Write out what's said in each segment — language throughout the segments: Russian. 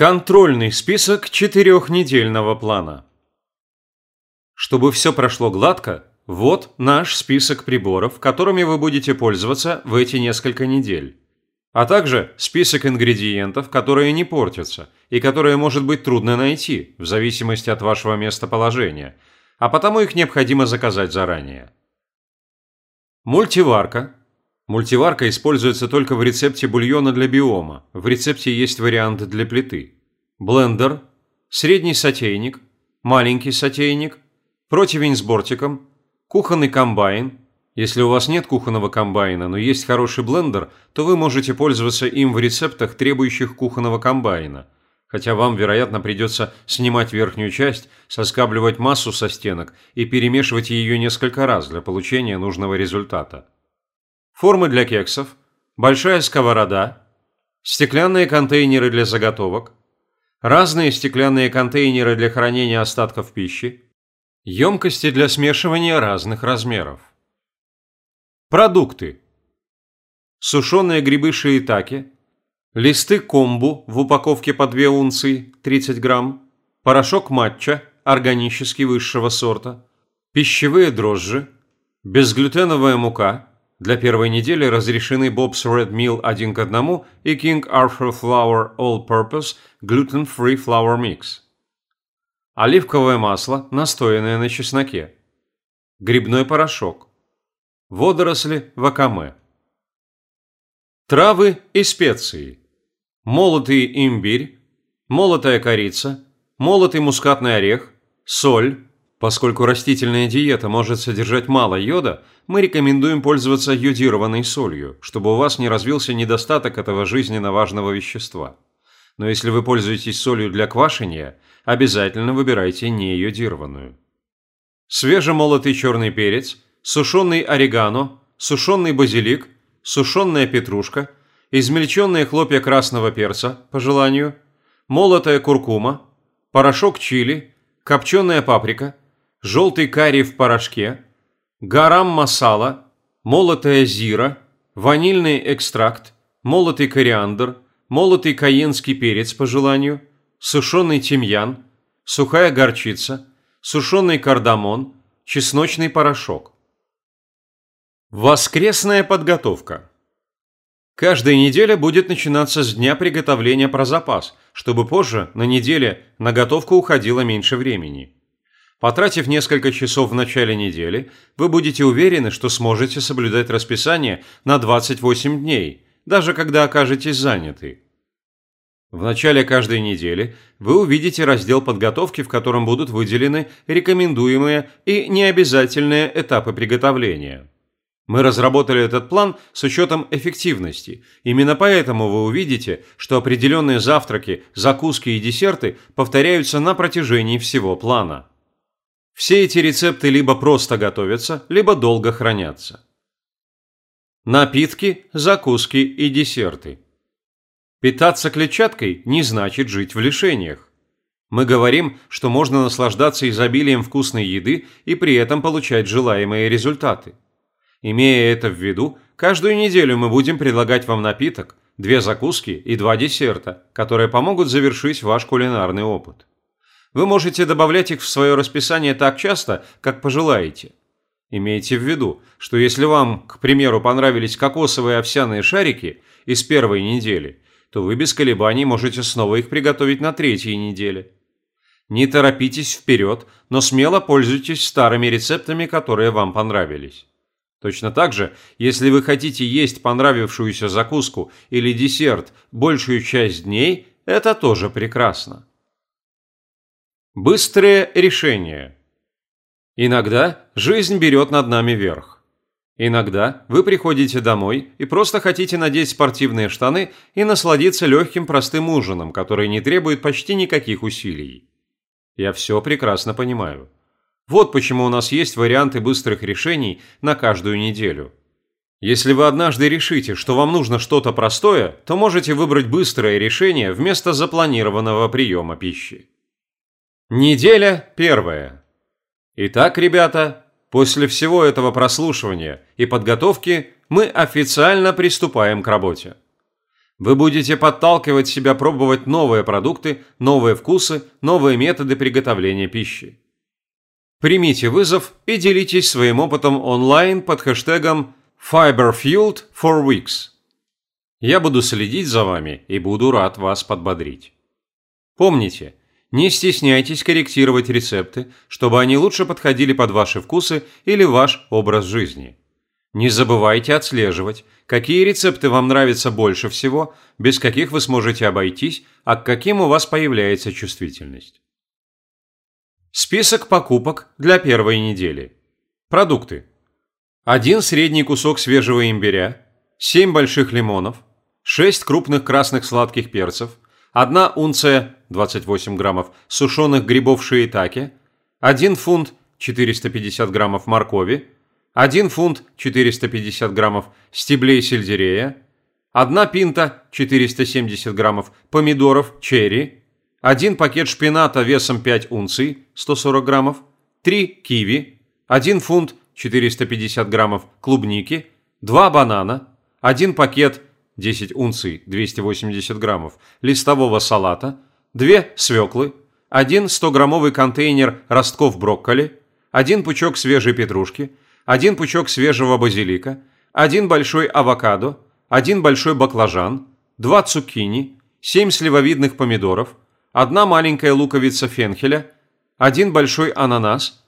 Контрольный список четырехнедельного плана. Чтобы все прошло гладко, вот наш список приборов, которыми вы будете пользоваться в эти несколько недель. А также список ингредиентов, которые не портятся и которые может быть трудно найти, в зависимости от вашего местоположения, а потому их необходимо заказать заранее. Мультиварка. Мультиварка используется только в рецепте бульона для биома. В рецепте есть вариант для плиты. Блендер, средний сотейник, маленький сотейник, противень с бортиком, кухонный комбайн. Если у вас нет кухонного комбайна, но есть хороший блендер, то вы можете пользоваться им в рецептах, требующих кухонного комбайна. Хотя вам, вероятно, придется снимать верхнюю часть, соскабливать массу со стенок и перемешивать ее несколько раз для получения нужного результата формы для кексов, большая сковорода, стеклянные контейнеры для заготовок, разные стеклянные контейнеры для хранения остатков пищи, емкости для смешивания разных размеров. Продукты. Сушеные грибы шиитаке, листы комбу в упаковке по 2 унции 30 грамм, порошок матча органический высшего сорта, пищевые дрожжи, безглютеновая мука – для первой недели разрешены Bob's Red Meal 1 к 1 и King Arthur Flour All Purpose Gluten Free Flour Mix. Оливковое масло, настоянное на чесноке. Грибной порошок. Водоросли вакаме. Травы и специи. Молотый имбирь, молотая корица, молотый мускатный орех, соль, Поскольку растительная диета может содержать мало йода, мы рекомендуем пользоваться йодированной солью, чтобы у вас не развился недостаток этого жизненно важного вещества. Но если вы пользуетесь солью для квашения, обязательно выбирайте не йодированную. Свежемолотый черный перец, сушеный орегано, сушеный базилик, сушеная петрушка, измельченные хлопья красного перца, по желанию, молотая куркума, порошок чили, копченая паприка – желтый карри в порошке, гарам масала, молотая зира, ванильный экстракт, молотый кориандр, молотый каенский перец по желанию, сушеный тимьян, сухая горчица, сушеный кардамон, чесночный порошок. Воскресная подготовка. Каждая неделя будет начинаться с дня приготовления про запас, чтобы позже, на неделе, на готовку уходило меньше времени. Потратив несколько часов в начале недели, вы будете уверены, что сможете соблюдать расписание на 28 дней, даже когда окажетесь заняты. В начале каждой недели вы увидите раздел подготовки, в котором будут выделены рекомендуемые и необязательные этапы приготовления. Мы разработали этот план с учетом эффективности. Именно поэтому вы увидите, что определенные завтраки, закуски и десерты повторяются на протяжении всего плана. Все эти рецепты либо просто готовятся, либо долго хранятся. Напитки, закуски и десерты. Питаться клетчаткой не значит жить в лишениях. Мы говорим, что можно наслаждаться изобилием вкусной еды и при этом получать желаемые результаты. Имея это в виду, каждую неделю мы будем предлагать вам напиток, две закуски и два десерта, которые помогут завершить ваш кулинарный опыт. Вы можете добавлять их в свое расписание так часто, как пожелаете. Имейте в виду, что если вам, к примеру, понравились кокосовые овсяные шарики из первой недели, то вы без колебаний можете снова их приготовить на третьей неделе. Не торопитесь вперед, но смело пользуйтесь старыми рецептами, которые вам понравились. Точно так же, если вы хотите есть понравившуюся закуску или десерт большую часть дней, это тоже прекрасно. Быстрые решения. Иногда жизнь берет над нами верх. Иногда вы приходите домой и просто хотите надеть спортивные штаны и насладиться легким простым ужином, который не требует почти никаких усилий. Я все прекрасно понимаю. Вот почему у нас есть варианты быстрых решений на каждую неделю. Если вы однажды решите, что вам нужно что-то простое, то можете выбрать быстрое решение вместо запланированного приема пищи. Неделя первая. Итак, ребята, после всего этого прослушивания и подготовки мы официально приступаем к работе. Вы будете подталкивать себя пробовать новые продукты, новые вкусы, новые методы приготовления пищи. Примите вызов и делитесь своим опытом онлайн под хэштегом FiberFueled for Weeks. Я буду следить за вами и буду рад вас подбодрить. Помните, не стесняйтесь корректировать рецепты, чтобы они лучше подходили под ваши вкусы или ваш образ жизни. Не забывайте отслеживать, какие рецепты вам нравятся больше всего, без каких вы сможете обойтись, а к каким у вас появляется чувствительность. Список покупок для первой недели. Продукты. Один средний кусок свежего имбиря, 7 больших лимонов, 6 крупных красных сладких перцев, 1 унция 28 граммов сушеных грибов шиитаке, 1 фунт 450 граммов моркови, 1 фунт 450 граммов стеблей сельдерея, 1 пинта 470 граммов помидоров черри, 1 пакет шпината весом 5 унций 140 граммов, 3 киви, 1 фунт 450 граммов клубники, 2 банана, 1 пакет 10 унций 280 граммов листового салата, 2 свеклы, 1 100-граммовый контейнер ростков брокколи, 1 пучок свежей петрушки, один пучок свежего базилика, один большой авокадо, один большой баклажан, два цукини, семь сливовидных помидоров, одна маленькая луковица фенхеля, один большой ананас,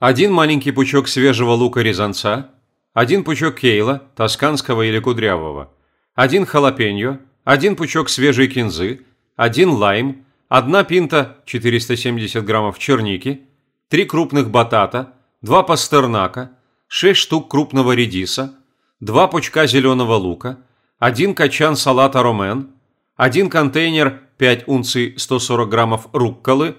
один маленький пучок свежего лука-резанца, один пучок кейла, тосканского или кудрявого, один халапеньо, один пучок свежей кинзы, один лайм, одна пинта 470 граммов черники, три крупных батата, два пастернака, 6 штук крупного редиса, 2 пучка зеленого лука, 1 качан салата ромен, 1 контейнер 5 унций 140 граммов рукколы,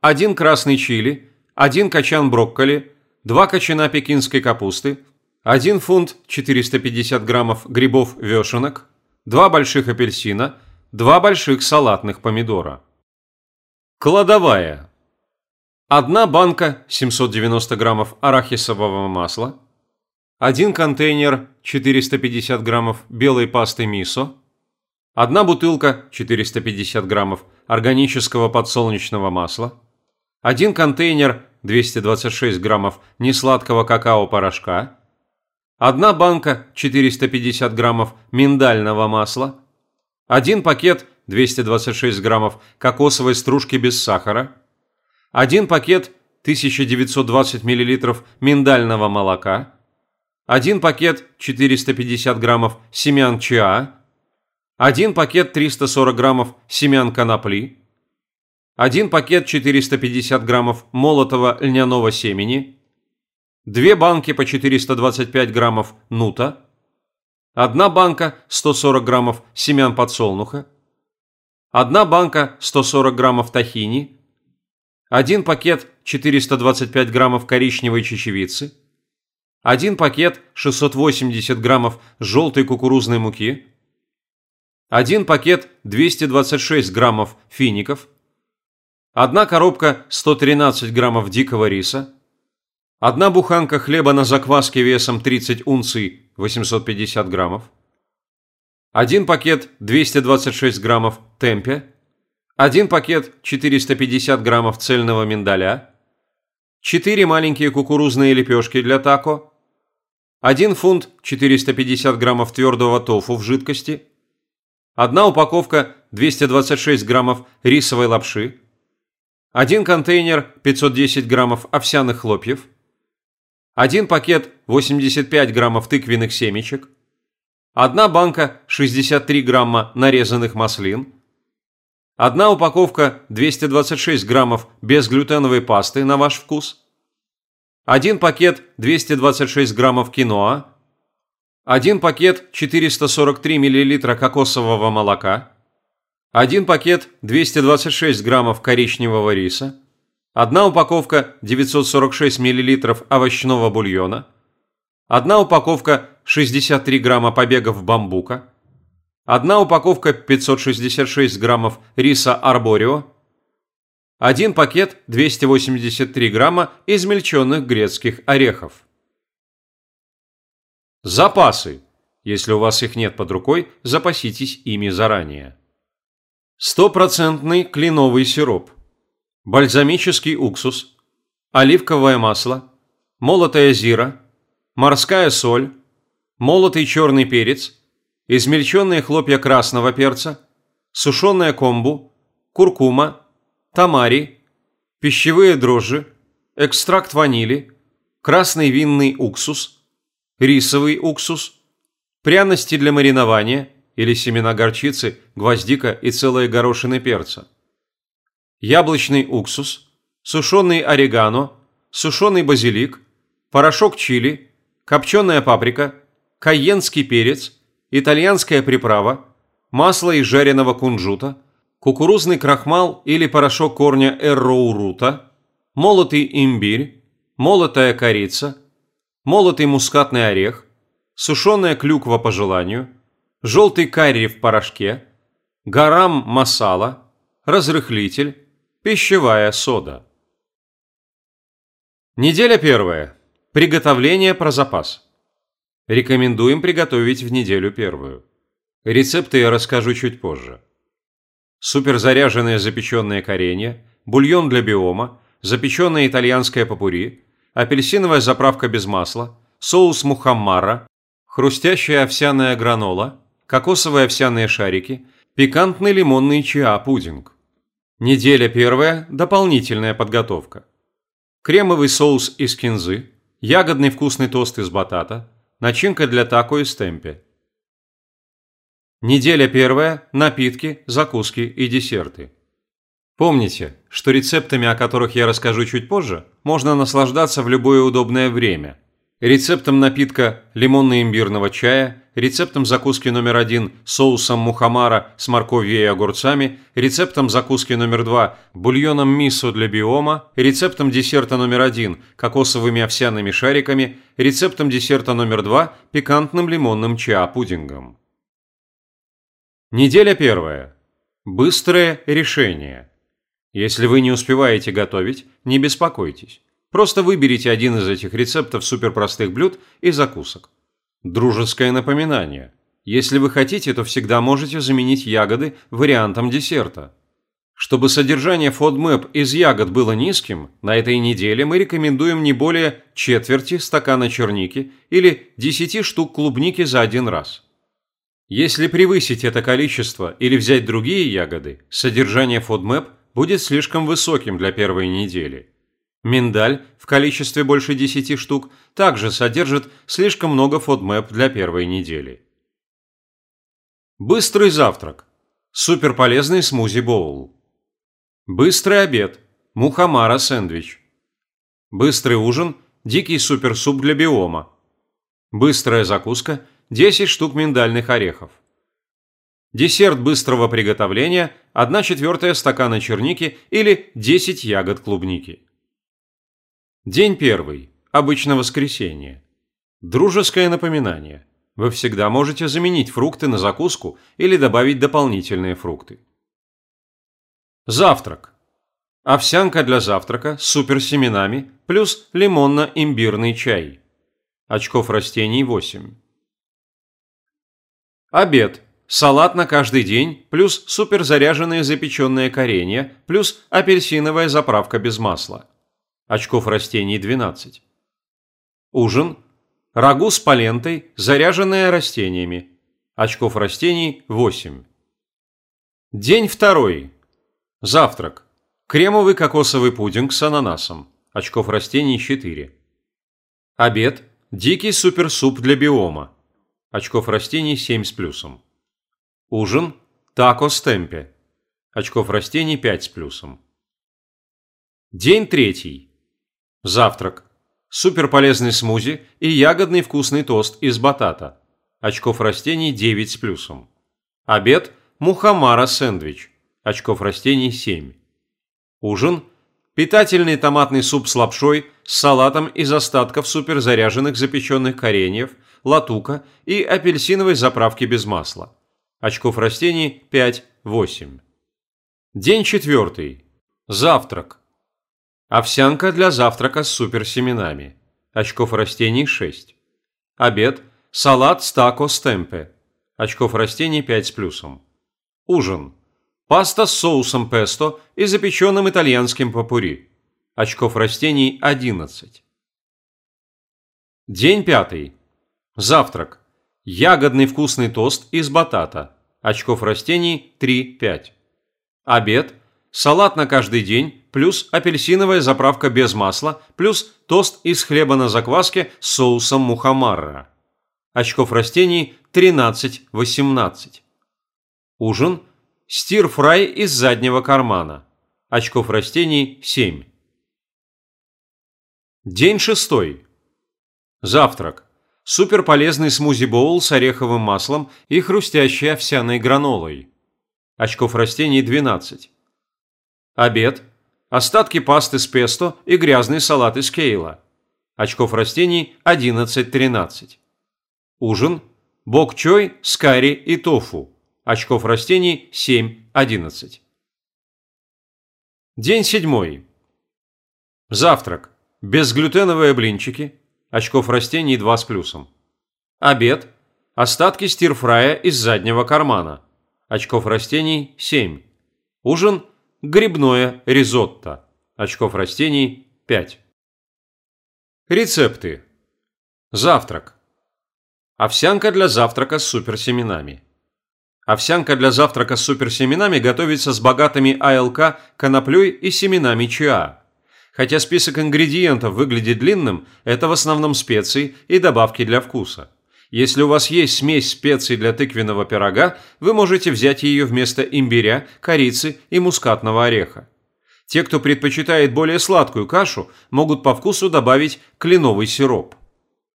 1 красный чили, 1 качан брокколи, 2 качана пекинской капусты, 1 фунт 450 граммов грибов вешенок, 2 больших апельсина, 2 больших салатных помидора. Кладовая. Одна банка 790 граммов арахисового масла, один контейнер 450 граммов белой пасты мисо, одна бутылка 450 граммов органического подсолнечного масла, один контейнер 226 граммов несладкого какао-порошка, одна банка 450 граммов миндального масла, один пакет 226 граммов кокосовой стружки без сахара – один пакет 1920 мл миндального молока, один пакет 450 граммов семян чиа, один пакет 340 граммов семян конопли, один пакет 450 граммов молотого льняного семени, две банки по 425 граммов нута, одна банка 140 граммов семян подсолнуха, одна банка 140 граммов тахини – один пакет 425 граммов коричневой чечевицы, один пакет 680 граммов желтой кукурузной муки, один пакет 226 граммов фиников, одна коробка 113 граммов дикого риса, одна буханка хлеба на закваске весом 30 унций 850 граммов, один пакет 226 граммов темпе, один пакет 450 граммов цельного миндаля, 4 маленькие кукурузные лепешки для тако, 1 фунт 450 граммов твердого тофу в жидкости, одна упаковка 226 граммов рисовой лапши, один контейнер 510 граммов овсяных хлопьев, один пакет 85 граммов тыквенных семечек, одна банка 63 грамма нарезанных маслин – Одна упаковка 226 граммов безглютеновой пасты на ваш вкус. Один пакет 226 граммов киноа. Один пакет 443 миллилитра кокосового молока. Один пакет 226 граммов коричневого риса. Одна упаковка 946 миллилитров овощного бульона. Одна упаковка 63 грамма побегов бамбука одна упаковка 566 граммов риса арборио, один пакет 283 грамма измельченных грецких орехов. Запасы. Если у вас их нет под рукой, запаситесь ими заранее. Стопроцентный кленовый сироп. Бальзамический уксус. Оливковое масло. Молотая зира. Морская соль. Молотый черный перец. Измельченные хлопья красного перца. Сушеная комбу. Куркума. Тамари. Пищевые дрожжи. Экстракт ванили. Красный винный уксус. Рисовый уксус пряности для маринования или семена горчицы, гвоздика и целые горошины перца, яблочный уксус, сушеный орегано, сушеный базилик, порошок чили, копченая паприка, кайенский перец, итальянская приправа, масло из жареного кунжута, кукурузный крахмал или порошок корня эрроурута, молотый имбирь, молотая корица, молотый мускатный орех, сушеная клюква по желанию, желтый карри в порошке, гарам масала, разрыхлитель, пищевая сода. Неделя первая. Приготовление про запас. Рекомендуем приготовить в неделю первую. Рецепты я расскажу чуть позже. Суперзаряженное запеченное коренье, бульон для биома, запеченное итальянское попури, апельсиновая заправка без масла, соус мухаммара, хрустящая овсяная гранола, кокосовые овсяные шарики, пикантный лимонный чиа-пудинг. Неделя первая – дополнительная подготовка. Кремовый соус из кинзы, ягодный вкусный тост из батата, начинка для тако и стемпе. Неделя первая – напитки, закуски и десерты. Помните, что рецептами, о которых я расскажу чуть позже, можно наслаждаться в любое удобное время – рецептом напитка лимонно-имбирного чая, рецептом закуски номер один соусом мухамара с морковью и огурцами, рецептом закуски номер два бульоном мисо для биома, рецептом десерта номер один кокосовыми овсяными шариками, рецептом десерта номер два пикантным лимонным ча-пудингом. Неделя первая. Быстрое решение. Если вы не успеваете готовить, не беспокойтесь. Просто выберите один из этих рецептов суперпростых блюд и закусок. Дружеское напоминание. Если вы хотите, то всегда можете заменить ягоды вариантом десерта. Чтобы содержание FODMAP из ягод было низким, на этой неделе мы рекомендуем не более четверти стакана черники или 10 штук клубники за один раз. Если превысить это количество или взять другие ягоды, содержание FODMAP будет слишком высоким для первой недели. Миндаль в количестве больше 10 штук также содержит слишком много FODMAP для первой недели. Быстрый завтрак. Суперполезный смузи-боул. Быстрый обед. Мухамара сэндвич. Быстрый ужин. Дикий суперсуп для биома. Быстрая закуска. 10 штук миндальных орехов. Десерт быстрого приготовления – 1 четвертая стакана черники или 10 ягод клубники. День первый. Обычно воскресенье. Дружеское напоминание. Вы всегда можете заменить фрукты на закуску или добавить дополнительные фрукты. Завтрак. Овсянка для завтрака с суперсеменами плюс лимонно-имбирный чай. Очков растений 8. Обед. Салат на каждый день плюс суперзаряженные запеченные коренья плюс апельсиновая заправка без масла очков растений 12. Ужин – рагу с палентой, заряженная растениями, очков растений 8. День второй. Завтрак. Кремовый кокосовый пудинг с ананасом, очков растений 4. Обед – дикий суперсуп для биома, очков растений 7 с плюсом. Ужин – тако с темпе, очков растений 5 с плюсом. День третий. Завтрак. Суперполезный смузи и ягодный вкусный тост из батата. Очков растений 9 с плюсом. Обед – мухамара сэндвич. Очков растений 7. Ужин – питательный томатный суп с лапшой с салатом из остатков суперзаряженных запеченных кореньев, латука и апельсиновой заправки без масла. Очков растений 5-8. День четвертый. Завтрак. Овсянка для завтрака с суперсеменами. Очков растений 6. Обед – Салат с тако темпе. Очков растений 5 с плюсом. Ужин. Паста с соусом песто и запеченным итальянским папури. Очков растений 11. День пятый. Завтрак. Ягодный вкусный тост из батата. Очков растений 3-5. Обед. Салат на каждый день, плюс апельсиновая заправка без масла, плюс тост из хлеба на закваске с соусом мухаммарра. Очков растений 13-18. Ужин. Стир-фрай из заднего кармана. Очков растений 7. День шестой. Завтрак. Суперполезный смузи-боул с ореховым маслом и хрустящей овсяной гранолой. Очков растений 12. Обед. Остатки пасты с песто и грязный салат из кейла. Очков растений 11-13. Ужин. Бок-чой с карри и тофу. Очков растений 7-11. День седьмой. Завтрак. Безглютеновые блинчики. Очков растений 2 с плюсом. Обед. Остатки стирфрая из заднего кармана. Очков растений 7. Ужин. Грибное ризотто. Очков растений 5. Рецепты. Завтрак. Овсянка для завтрака с суперсеменами. Овсянка для завтрака с суперсеменами готовится с богатыми АЛК, коноплей и семенами чиа. Хотя список ингредиентов выглядит длинным, это в основном специи и добавки для вкуса. Если у вас есть смесь специй для тыквенного пирога, вы можете взять ее вместо имбиря, корицы и мускатного ореха. Те, кто предпочитает более сладкую кашу, могут по вкусу добавить кленовый сироп.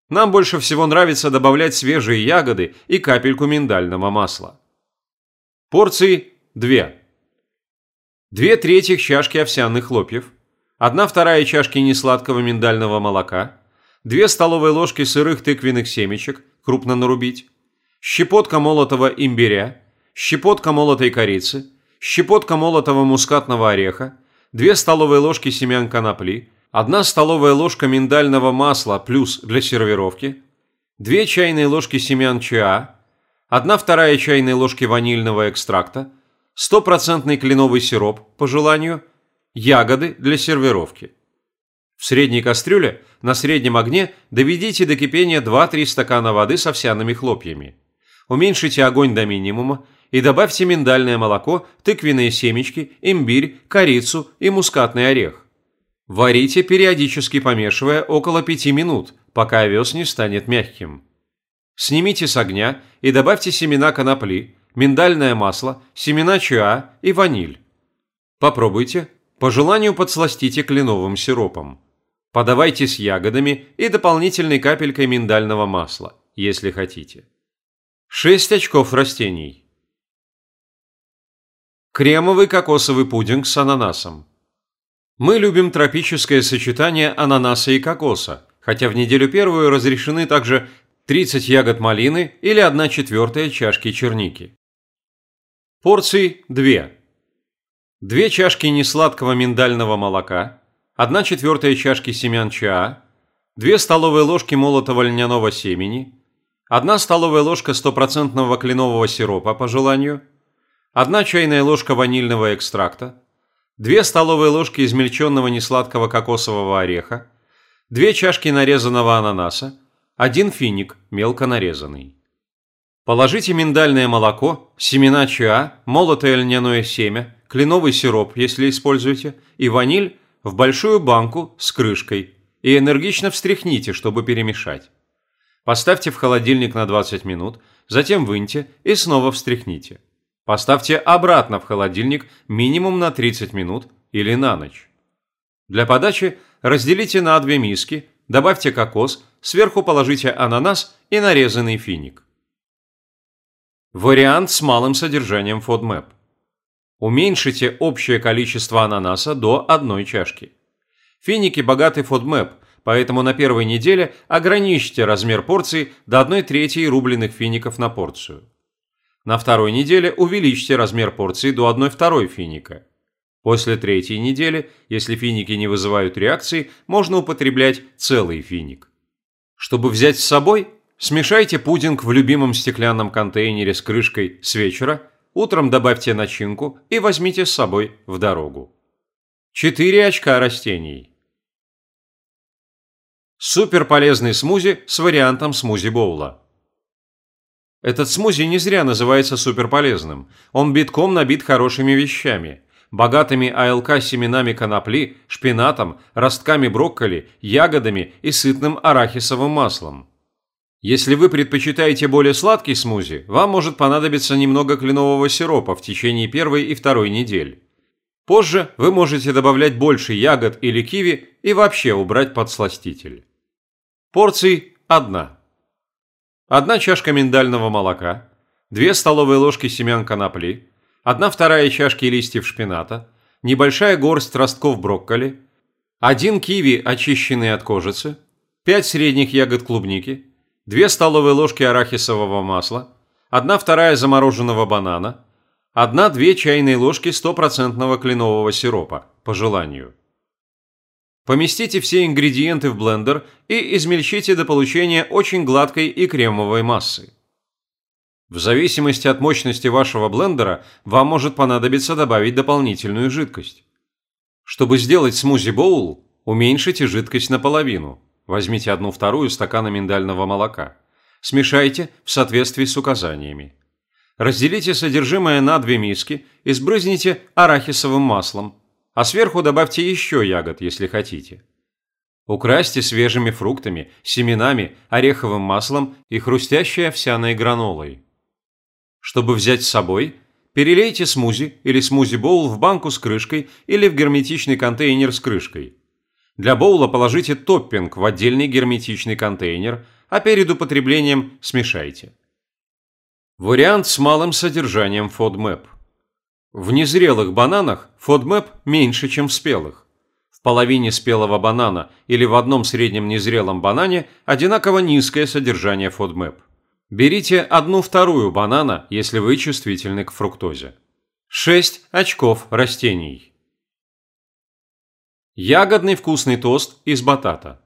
Нам больше всего нравится добавлять свежие ягоды и капельку миндального масла. Порции 2. Две трети чашки овсяных хлопьев, одна вторая чашки несладкого миндального молока, две столовые ложки сырых тыквенных семечек, крупно нарубить, щепотка молотого имбиря, щепотка молотой корицы, щепотка молотого мускатного ореха, две столовые ложки семян конопли, одна столовая ложка миндального масла плюс для сервировки, две чайные ложки семян чиа, одна вторая чайной ложки ванильного экстракта, стопроцентный кленовый сироп, по желанию, ягоды для сервировки. В средней кастрюле на среднем огне доведите до кипения 2-3 стакана воды с овсяными хлопьями. Уменьшите огонь до минимума и добавьте миндальное молоко, тыквенные семечки, имбирь, корицу и мускатный орех. Варите, периодически помешивая, около 5 минут, пока овес не станет мягким. Снимите с огня и добавьте семена конопли, миндальное масло, семена чиа и ваниль. Попробуйте. По желанию подсластите кленовым сиропом. Подавайте с ягодами и дополнительной капелькой миндального масла, если хотите. 6 очков растений. Кремовый кокосовый пудинг с ананасом. Мы любим тропическое сочетание ананаса и кокоса, хотя в неделю первую разрешены также 30 ягод малины или 1 четвертая чашки черники. Порций 2. 2 чашки несладкого миндального молока, 1 четвертая чашки семян чаа, 2 столовые ложки молотого льняного семени, 1 столовая ложка стопроцентного кленового сиропа по желанию, 1 чайная ложка ванильного экстракта, 2 столовые ложки измельченного несладкого кокосового ореха, 2 чашки нарезанного ананаса, 1 финик мелко нарезанный. Положите миндальное молоко, семена чиа, молотое льняное семя, кленовый сироп, если используете, и ваниль в большую банку с крышкой и энергично встряхните, чтобы перемешать. Поставьте в холодильник на 20 минут, затем выньте и снова встряхните. Поставьте обратно в холодильник минимум на 30 минут или на ночь. Для подачи разделите на две миски, добавьте кокос, сверху положите ананас и нарезанный финик. Вариант с малым содержанием FODMAP. Уменьшите общее количество ананаса до одной чашки. Финики богаты FODMAP, поэтому на первой неделе ограничьте размер порции до 1 трети рубленых фиников на порцию. На второй неделе увеличьте размер порции до 1 второй финика. После третьей недели, если финики не вызывают реакции, можно употреблять целый финик. Чтобы взять с собой, Смешайте пудинг в любимом стеклянном контейнере с крышкой с вечера, утром добавьте начинку и возьмите с собой в дорогу. 4 очка растений. Суперполезный смузи с вариантом смузи-боула. Этот смузи не зря называется суперполезным. Он битком набит хорошими вещами. Богатыми АЛК семенами конопли, шпинатом, ростками брокколи, ягодами и сытным арахисовым маслом. Если вы предпочитаете более сладкий смузи, вам может понадобиться немного кленового сиропа в течение первой и второй недель. Позже вы можете добавлять больше ягод или киви и вообще убрать подсластитель. Порций – одна. Одна чашка миндального молока, две столовые ложки семян конопли, одна вторая чашки листьев шпината, небольшая горсть ростков брокколи, один киви, очищенный от кожицы, пять средних ягод клубники, две столовые ложки арахисового масла, одна вторая замороженного банана, одна-две чайные ложки стопроцентного кленового сиропа, по желанию. Поместите все ингредиенты в блендер и измельчите до получения очень гладкой и кремовой массы. В зависимости от мощности вашего блендера вам может понадобиться добавить дополнительную жидкость. Чтобы сделать смузи-боул, уменьшите жидкость наполовину. Возьмите одну вторую стакана миндального молока. Смешайте в соответствии с указаниями. Разделите содержимое на две миски и сбрызните арахисовым маслом а сверху добавьте еще ягод, если хотите. Украсьте свежими фруктами, семенами, ореховым маслом и хрустящей овсяной гранолой. Чтобы взять с собой, перелейте смузи или смузи-боул в банку с крышкой или в герметичный контейнер с крышкой. Для боула положите топпинг в отдельный герметичный контейнер, а перед употреблением смешайте. Вариант с малым содержанием FODMAP. В незрелых бананах FODMAP меньше, чем в спелых. В половине спелого банана или в одном среднем незрелом банане одинаково низкое содержание FODMAP. Берите одну вторую банана, если вы чувствительны к фруктозе. 6 очков растений. Ягодный вкусный тост из батата.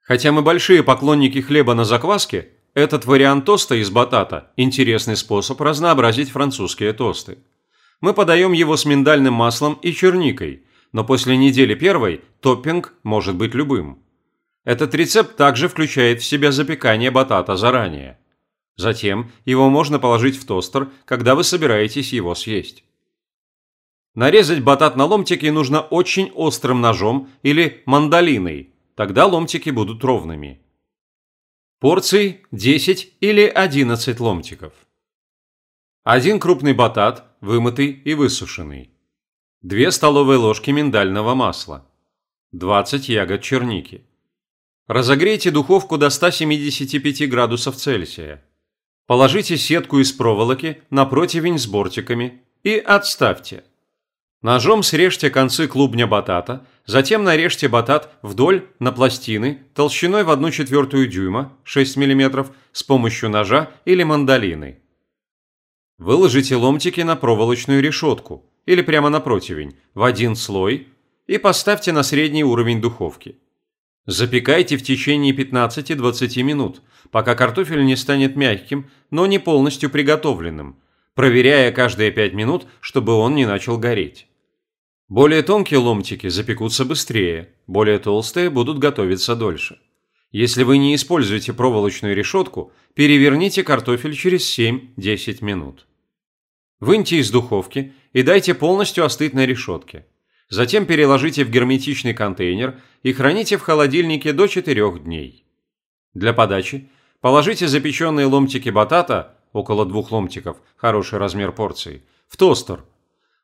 Хотя мы большие поклонники хлеба на закваске, этот вариант тоста из батата – интересный способ разнообразить французские тосты мы подаем его с миндальным маслом и черникой, но после недели первой топпинг может быть любым. Этот рецепт также включает в себя запекание батата заранее. Затем его можно положить в тостер, когда вы собираетесь его съесть. Нарезать батат на ломтики нужно очень острым ножом или мандолиной, тогда ломтики будут ровными. Порций 10 или 11 ломтиков. Один крупный батат, вымытый и высушенный. 2 столовые ложки миндального масла. 20 ягод черники. Разогрейте духовку до 175 градусов Цельсия. Положите сетку из проволоки на противень с бортиками и отставьте. Ножом срежьте концы клубня батата, затем нарежьте батат вдоль на пластины толщиной в 1 четвертую дюйма 6 мм с помощью ножа или мандолины. Выложите ломтики на проволочную решетку или прямо на противень в один слой и поставьте на средний уровень духовки. Запекайте в течение 15-20 минут, пока картофель не станет мягким, но не полностью приготовленным, проверяя каждые 5 минут, чтобы он не начал гореть. Более тонкие ломтики запекутся быстрее, более толстые будут готовиться дольше. Если вы не используете проволочную решетку, переверните картофель через 7-10 минут. Выньте из духовки и дайте полностью остыть на решетке. Затем переложите в герметичный контейнер и храните в холодильнике до 4 дней. Для подачи положите запеченные ломтики батата, около двух ломтиков, хороший размер порции, в тостер.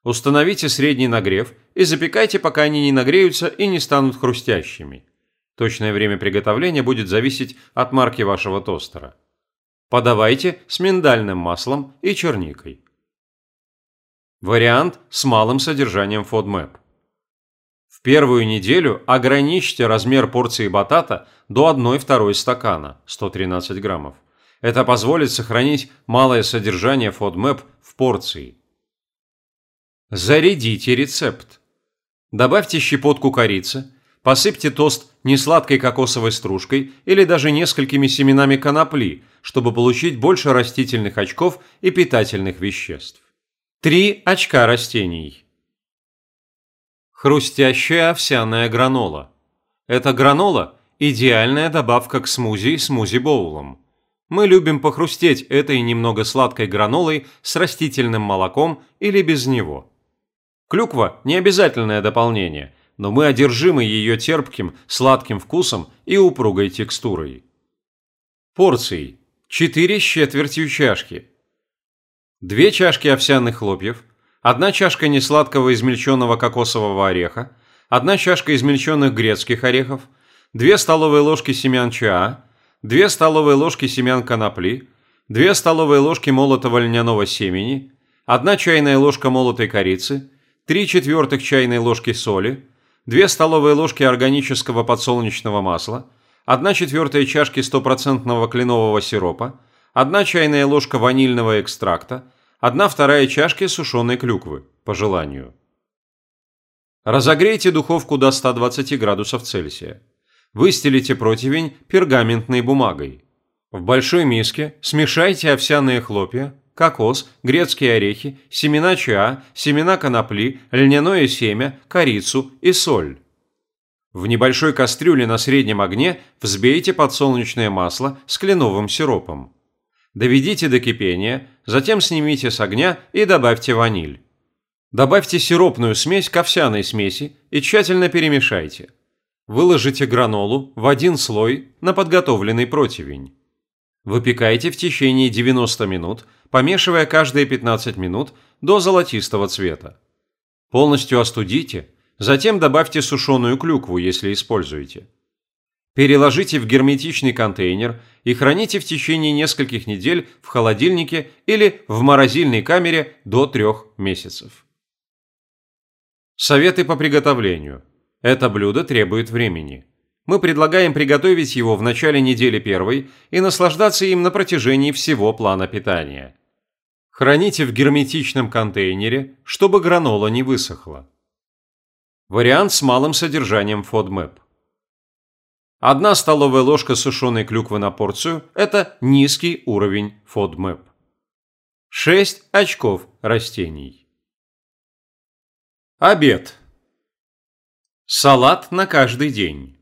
Установите средний нагрев и запекайте, пока они не нагреются и не станут хрустящими. Точное время приготовления будет зависеть от марки вашего тостера. Подавайте с миндальным маслом и черникой. Вариант с малым содержанием FODMAP. В первую неделю ограничьте размер порции батата до 1-2 стакана, 113 граммов. Это позволит сохранить малое содержание FODMAP в порции. Зарядите рецепт. Добавьте щепотку корицы, Посыпьте тост несладкой кокосовой стружкой или даже несколькими семенами конопли, чтобы получить больше растительных очков и питательных веществ. Три очка растений. Хрустящая овсяная гранола. Эта гранола – идеальная добавка к смузи и смузи-боулам. Мы любим похрустеть этой немного сладкой гранолой с растительным молоком или без него. Клюква – не обязательное дополнение, но мы одержимы ее терпким, сладким вкусом и упругой текстурой. Порции. 4 с четвертью чашки. 2 чашки овсяных хлопьев, 1 чашка несладкого измельченного кокосового ореха, 1 чашка измельченных грецких орехов, 2 столовые ложки семян чаа, 2 столовые ложки семян конопли, 2 столовые ложки молотого льняного семени, 1 чайная ложка молотой корицы, 3 четвертых чайной ложки соли, 2 столовые ложки органического подсолнечного масла, 1 четвертая чашки стопроцентного кленового сиропа, 1 чайная ложка ванильного экстракта, 1 вторая чашки сушеной клюквы, по желанию. Разогрейте духовку до 120 градусов Цельсия. Выстелите противень пергаментной бумагой. В большой миске смешайте овсяные хлопья, кокос, грецкие орехи, семена чаа, семена конопли, льняное семя, корицу и соль. В небольшой кастрюле на среднем огне взбейте подсолнечное масло с кленовым сиропом. Доведите до кипения, затем снимите с огня и добавьте ваниль. Добавьте сиропную смесь к овсяной смеси и тщательно перемешайте. Выложите гранолу в один слой на подготовленный противень. Выпекайте в течение 90 минут, помешивая каждые 15 минут до золотистого цвета. Полностью остудите, затем добавьте сушеную клюкву, если используете. Переложите в герметичный контейнер и храните в течение нескольких недель в холодильнике или в морозильной камере до 3 месяцев. Советы по приготовлению – это блюдо требует времени. Мы предлагаем приготовить его в начале недели первой и наслаждаться им на протяжении всего плана питания. Храните в герметичном контейнере, чтобы гранола не высохла. Вариант с малым содержанием FODMAP. Одна столовая ложка сушеной клюквы на порцию – это низкий уровень FODMAP. 6 очков растений. Обед. Салат на каждый день.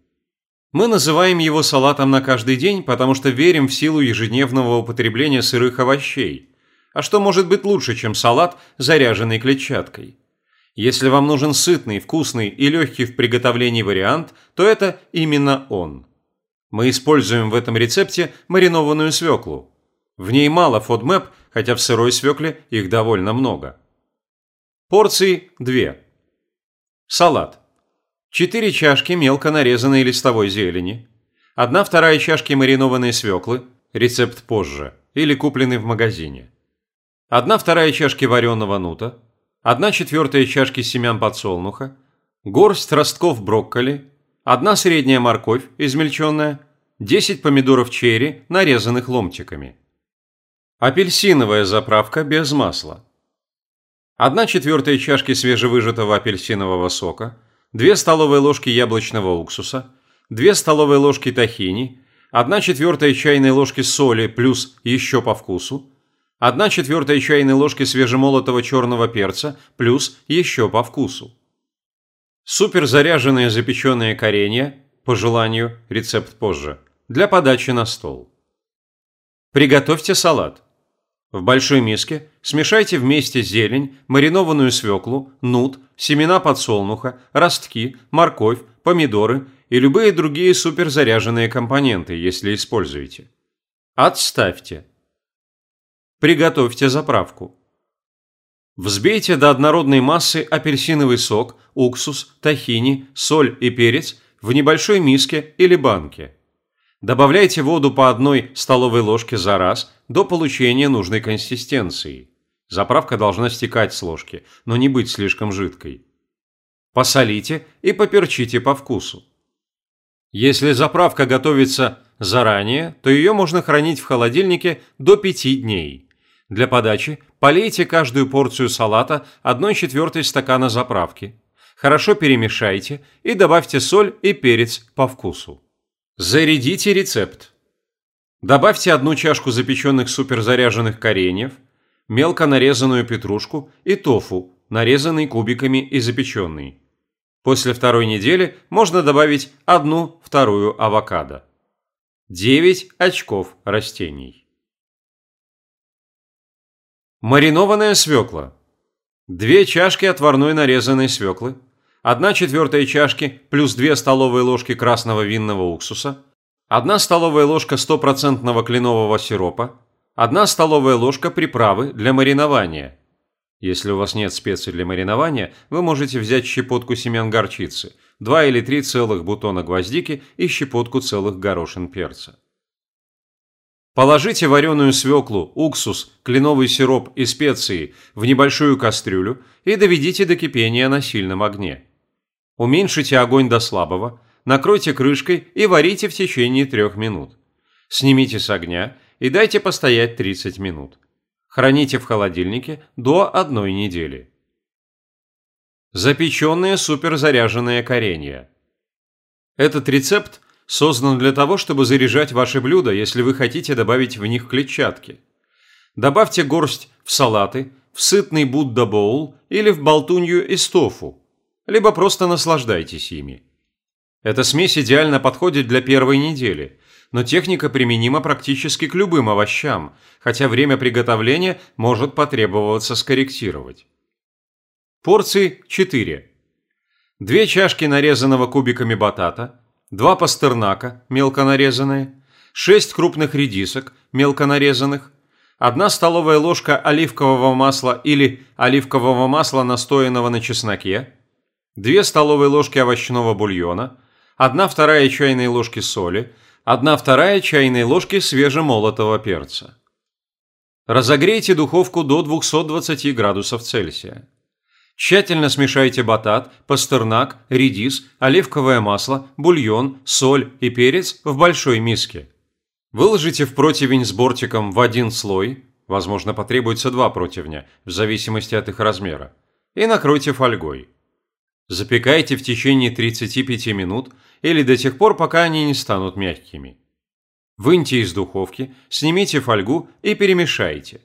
Мы называем его салатом на каждый день, потому что верим в силу ежедневного употребления сырых овощей. А что может быть лучше, чем салат, заряженный клетчаткой? Если вам нужен сытный, вкусный и легкий в приготовлении вариант, то это именно он. Мы используем в этом рецепте маринованную свеклу. В ней мало FODMAP, хотя в сырой свекле их довольно много. Порции 2. Салат. 4 чашки мелко нарезанной листовой зелени, 1 вторая чашки маринованной свеклы, рецепт позже, или купленный в магазине, 1 вторая чашки вареного нута, 1 четвертая чашки семян подсолнуха, горсть ростков брокколи, 1 средняя морковь, измельченная, 10 помидоров черри, нарезанных ломтиками. Апельсиновая заправка без масла. 1 четвертая чашки свежевыжатого апельсинового сока – 2 столовые ложки яблочного уксуса, 2 столовые ложки тахини, 1 четвертая чайной ложки соли плюс еще по вкусу, 1 четвертая чайной ложки свежемолотого черного перца плюс еще по вкусу. Суперзаряженные запеченные коренья, по желанию, рецепт позже, для подачи на стол. Приготовьте салат. В большой миске смешайте вместе зелень, маринованную свеклу, нут, семена подсолнуха, ростки, морковь, помидоры и любые другие суперзаряженные компоненты, если используете. Отставьте. Приготовьте заправку. Взбейте до однородной массы апельсиновый сок, уксус, тахини, соль и перец в небольшой миске или банке. Добавляйте воду по одной столовой ложке за раз до получения нужной консистенции. Заправка должна стекать с ложки, но не быть слишком жидкой. Посолите и поперчите по вкусу. Если заправка готовится заранее, то ее можно хранить в холодильнике до 5 дней. Для подачи полейте каждую порцию салата 1 четвертой стакана заправки. Хорошо перемешайте и добавьте соль и перец по вкусу. Зарядите рецепт. Добавьте одну чашку запеченных суперзаряженных кореньев, мелко нарезанную петрушку и тофу, нарезанный кубиками и запеченный. После второй недели можно добавить одну вторую авокадо. 9 очков растений. Маринованная свекла. 2 чашки отварной нарезанной свеклы, 1 четвертая чашки плюс 2 столовые ложки красного винного уксуса, 1 столовая ложка стопроцентного кленового сиропа, 1 столовая ложка приправы для маринования – если у вас нет специй для маринования, вы можете взять щепотку семян горчицы, 2 или 3 целых бутона гвоздики и щепотку целых горошин перца. Положите вареную свеклу, уксус, кленовый сироп и специи в небольшую кастрюлю и доведите до кипения на сильном огне. Уменьшите огонь до слабого, накройте крышкой и варите в течение 3 минут. Снимите с огня и дайте постоять 30 минут. Храните в холодильнике до одной недели. Запеченные суперзаряженные коренья. Этот рецепт создан для того, чтобы заряжать ваши блюда, если вы хотите добавить в них клетчатки. Добавьте горсть в салаты, в сытный Будда-боул или в болтунью из тофу, либо просто наслаждайтесь ими. Эта смесь идеально подходит для первой недели, но техника применима практически к любым овощам, хотя время приготовления может потребоваться скорректировать. Порции 4. Две чашки нарезанного кубиками батата, два пастернака, мелко нарезанные, 6 крупных редисок, мелко нарезанных, 1 столовая ложка оливкового масла или оливкового масла, настоянного на чесноке, 2 столовые ложки овощного бульона, 1 вторая чайной ложки соли, 1 вторая чайной ложки свежемолотого перца. Разогрейте духовку до 220 градусов Цельсия. Тщательно смешайте батат, пастернак, редис, оливковое масло, бульон, соль и перец в большой миске. Выложите в противень с бортиком в один слой, возможно потребуется два противня, в зависимости от их размера, и накройте фольгой. Запекайте в течение 35 минут или до тех пор, пока они не станут мягкими. Выньте из духовки, снимите фольгу и перемешайте.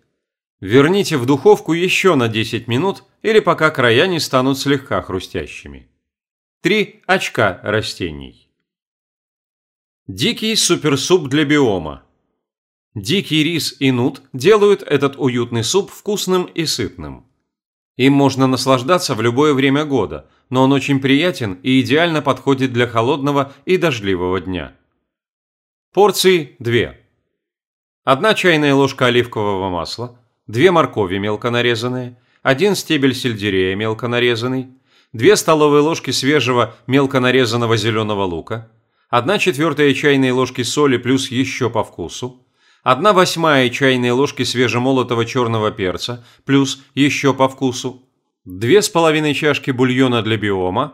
Верните в духовку еще на 10 минут или пока края не станут слегка хрустящими. 3 очка растений. Дикий суперсуп для биома. Дикий рис и нут делают этот уютный суп вкусным и сытным. Им можно наслаждаться в любое время года, но он очень приятен и идеально подходит для холодного и дождливого дня. Порции 2. Одна чайная ложка оливкового масла, две моркови мелко нарезанные, один стебель сельдерея мелко нарезанный, две столовые ложки свежего мелко нарезанного зеленого лука, одна четвертая чайной ложки соли плюс еще по вкусу, 1 восьмая чайной ложки свежемолотого черного перца, плюс еще по вкусу, 2,5 чашки бульона для биома,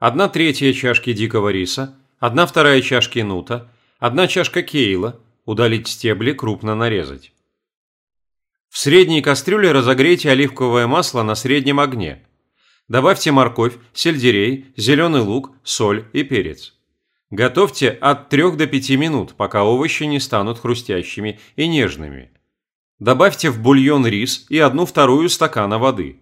1 третья чашки дикого риса, 1 вторая чашки нута, 1 чашка кейла, удалить стебли, крупно нарезать. В средней кастрюле разогрейте оливковое масло на среднем огне. Добавьте морковь, сельдерей, зеленый лук, соль и перец. Готовьте от 3 до 5 минут, пока овощи не станут хрустящими и нежными. Добавьте в бульон рис и одну вторую стакана воды.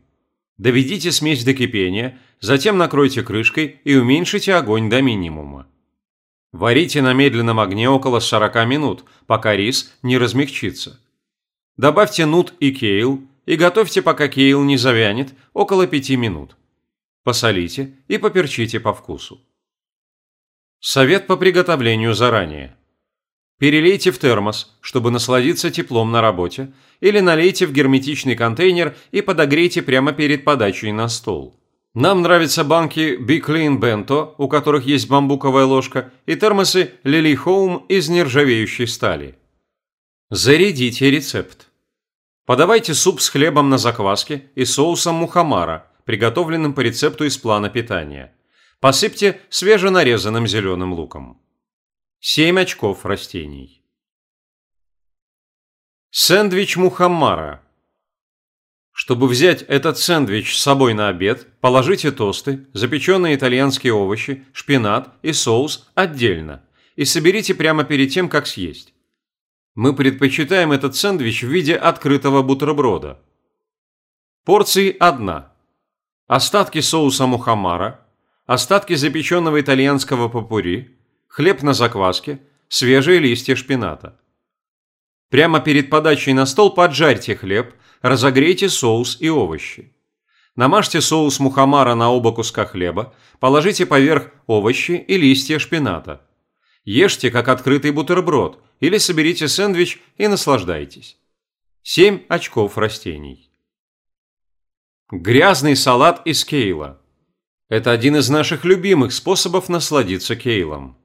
Доведите смесь до кипения, затем накройте крышкой и уменьшите огонь до минимума. Варите на медленном огне около 40 минут, пока рис не размягчится. Добавьте нут и кейл и готовьте, пока кейл не завянет, около 5 минут. Посолите и поперчите по вкусу. Совет по приготовлению заранее. Перелейте в термос, чтобы насладиться теплом на работе, или налейте в герметичный контейнер и подогрейте прямо перед подачей на стол. Нам нравятся банки Be Clean Bento, у которых есть бамбуковая ложка, и термосы Lily Home из нержавеющей стали. Зарядите рецепт. Подавайте суп с хлебом на закваске и соусом мухамара, приготовленным по рецепту из плана питания. Посыпьте свеженарезанным зеленым луком. 7 очков растений. Сэндвич Мухаммара. Чтобы взять этот сэндвич с собой на обед, положите тосты, запеченные итальянские овощи, шпинат и соус отдельно и соберите прямо перед тем, как съесть. Мы предпочитаем этот сэндвич в виде открытого бутерброда. Порции одна. Остатки соуса мухаммара, остатки запеченного итальянского папури, хлеб на закваске, свежие листья шпината. Прямо перед подачей на стол поджарьте хлеб, разогрейте соус и овощи. Намажьте соус мухаммара на оба куска хлеба, положите поверх овощи и листья шпината. Ешьте как открытый бутерброд или соберите сэндвич и наслаждайтесь. 7 очков растений. Грязный салат из кейла. Это один из наших любимых способов насладиться кейлом.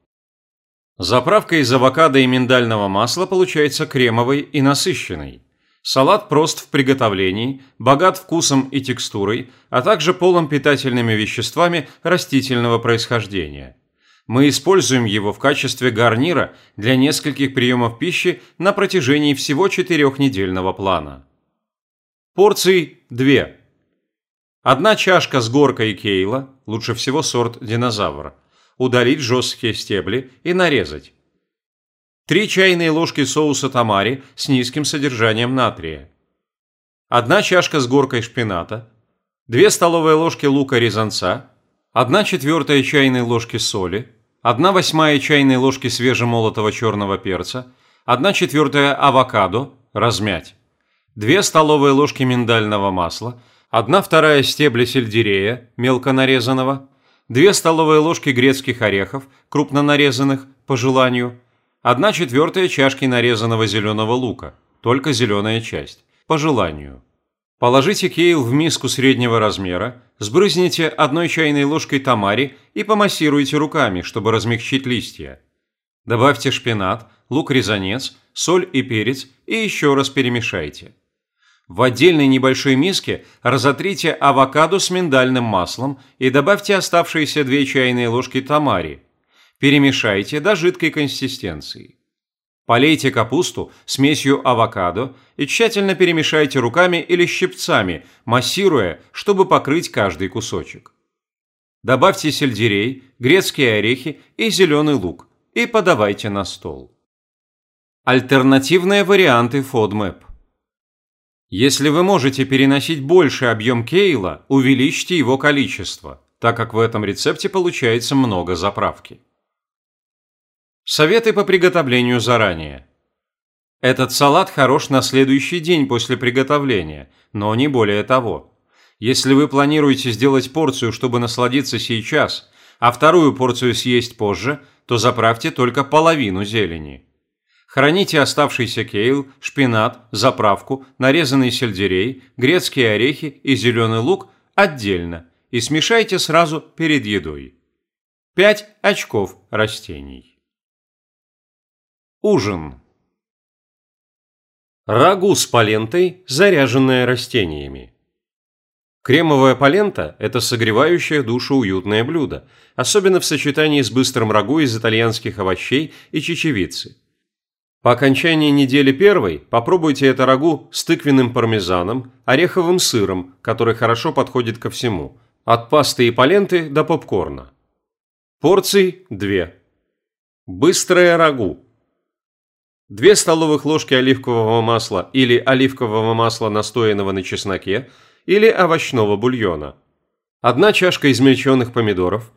Заправка из авокадо и миндального масла получается кремовой и насыщенной. Салат прост в приготовлении, богат вкусом и текстурой, а также полон питательными веществами растительного происхождения. Мы используем его в качестве гарнира для нескольких приемов пищи на протяжении всего четырехнедельного плана. Порций 2. Одна чашка с горкой кейла, лучше всего сорт динозавра, удалить жесткие стебли и нарезать. 3 чайные ложки соуса тамари с низким содержанием натрия. 1 чашка с горкой шпината, 2 столовые ложки лука-резанца, 1 четвертая чайной ложки соли, 1 восьмая чайной ложки свежемолотого черного перца, 1 четвертая авокадо, размять, 2 столовые ложки миндального масла, 1 вторая стебля сельдерея, мелко нарезанного, 2 столовые ложки грецких орехов, крупно нарезанных, по желанию, 1 четвертая чашки нарезанного зеленого лука, только зеленая часть, по желанию. Положите кейл в миску среднего размера, сбрызните одной чайной ложкой тамари и помассируйте руками, чтобы размягчить листья. Добавьте шпинат, лук-резанец, соль и перец и еще раз перемешайте. В отдельной небольшой миске разотрите авокадо с миндальным маслом и добавьте оставшиеся 2 чайные ложки тамари. Перемешайте до жидкой консистенции. Полейте капусту смесью авокадо и тщательно перемешайте руками или щипцами, массируя, чтобы покрыть каждый кусочек. Добавьте сельдерей, грецкие орехи и зеленый лук и подавайте на стол. Альтернативные варианты FODMAP. Если вы можете переносить больший объем кейла, увеличьте его количество, так как в этом рецепте получается много заправки. Советы по приготовлению заранее. Этот салат хорош на следующий день после приготовления, но не более того. Если вы планируете сделать порцию, чтобы насладиться сейчас, а вторую порцию съесть позже, то заправьте только половину зелени. Храните оставшийся кейл, шпинат, заправку, нарезанный сельдерей, грецкие орехи и зеленый лук отдельно и смешайте сразу перед едой. 5 очков растений. Ужин. Рагу с палентой, заряженная растениями. Кремовая палента – это согревающее душу уютное блюдо, особенно в сочетании с быстрым рагу из итальянских овощей и чечевицы. По окончании недели первой попробуйте это рагу с тыквенным пармезаном, ореховым сыром, который хорошо подходит ко всему, от пасты и паленты до попкорна. Порций – 2. Быстрое рагу 2 столовых ложки оливкового масла или оливкового масла, настоянного на чесноке, или овощного бульона, 1 чашка измельченных помидоров,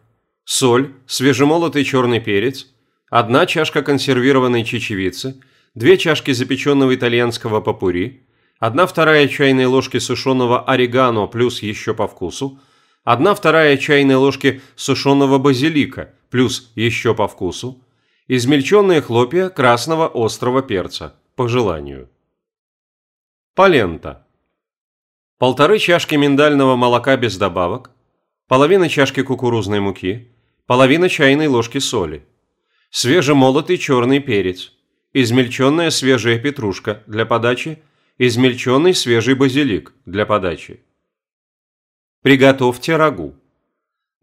соль, свежемолотый черный перец, 1 чашка консервированной чечевицы, 2 чашки запеченного итальянского папури, 1 вторая чайной ложки сушеного орегано плюс еще по вкусу, 1 вторая чайной ложки сушеного базилика плюс еще по вкусу, Измельченные хлопья красного острого перца, по желанию. Полента. Полторы чашки миндального молока без добавок, половина чашки кукурузной муки, половина чайной ложки соли, свежемолотый черный перец, измельченная свежая петрушка для подачи, измельченный свежий базилик для подачи. Приготовьте рагу.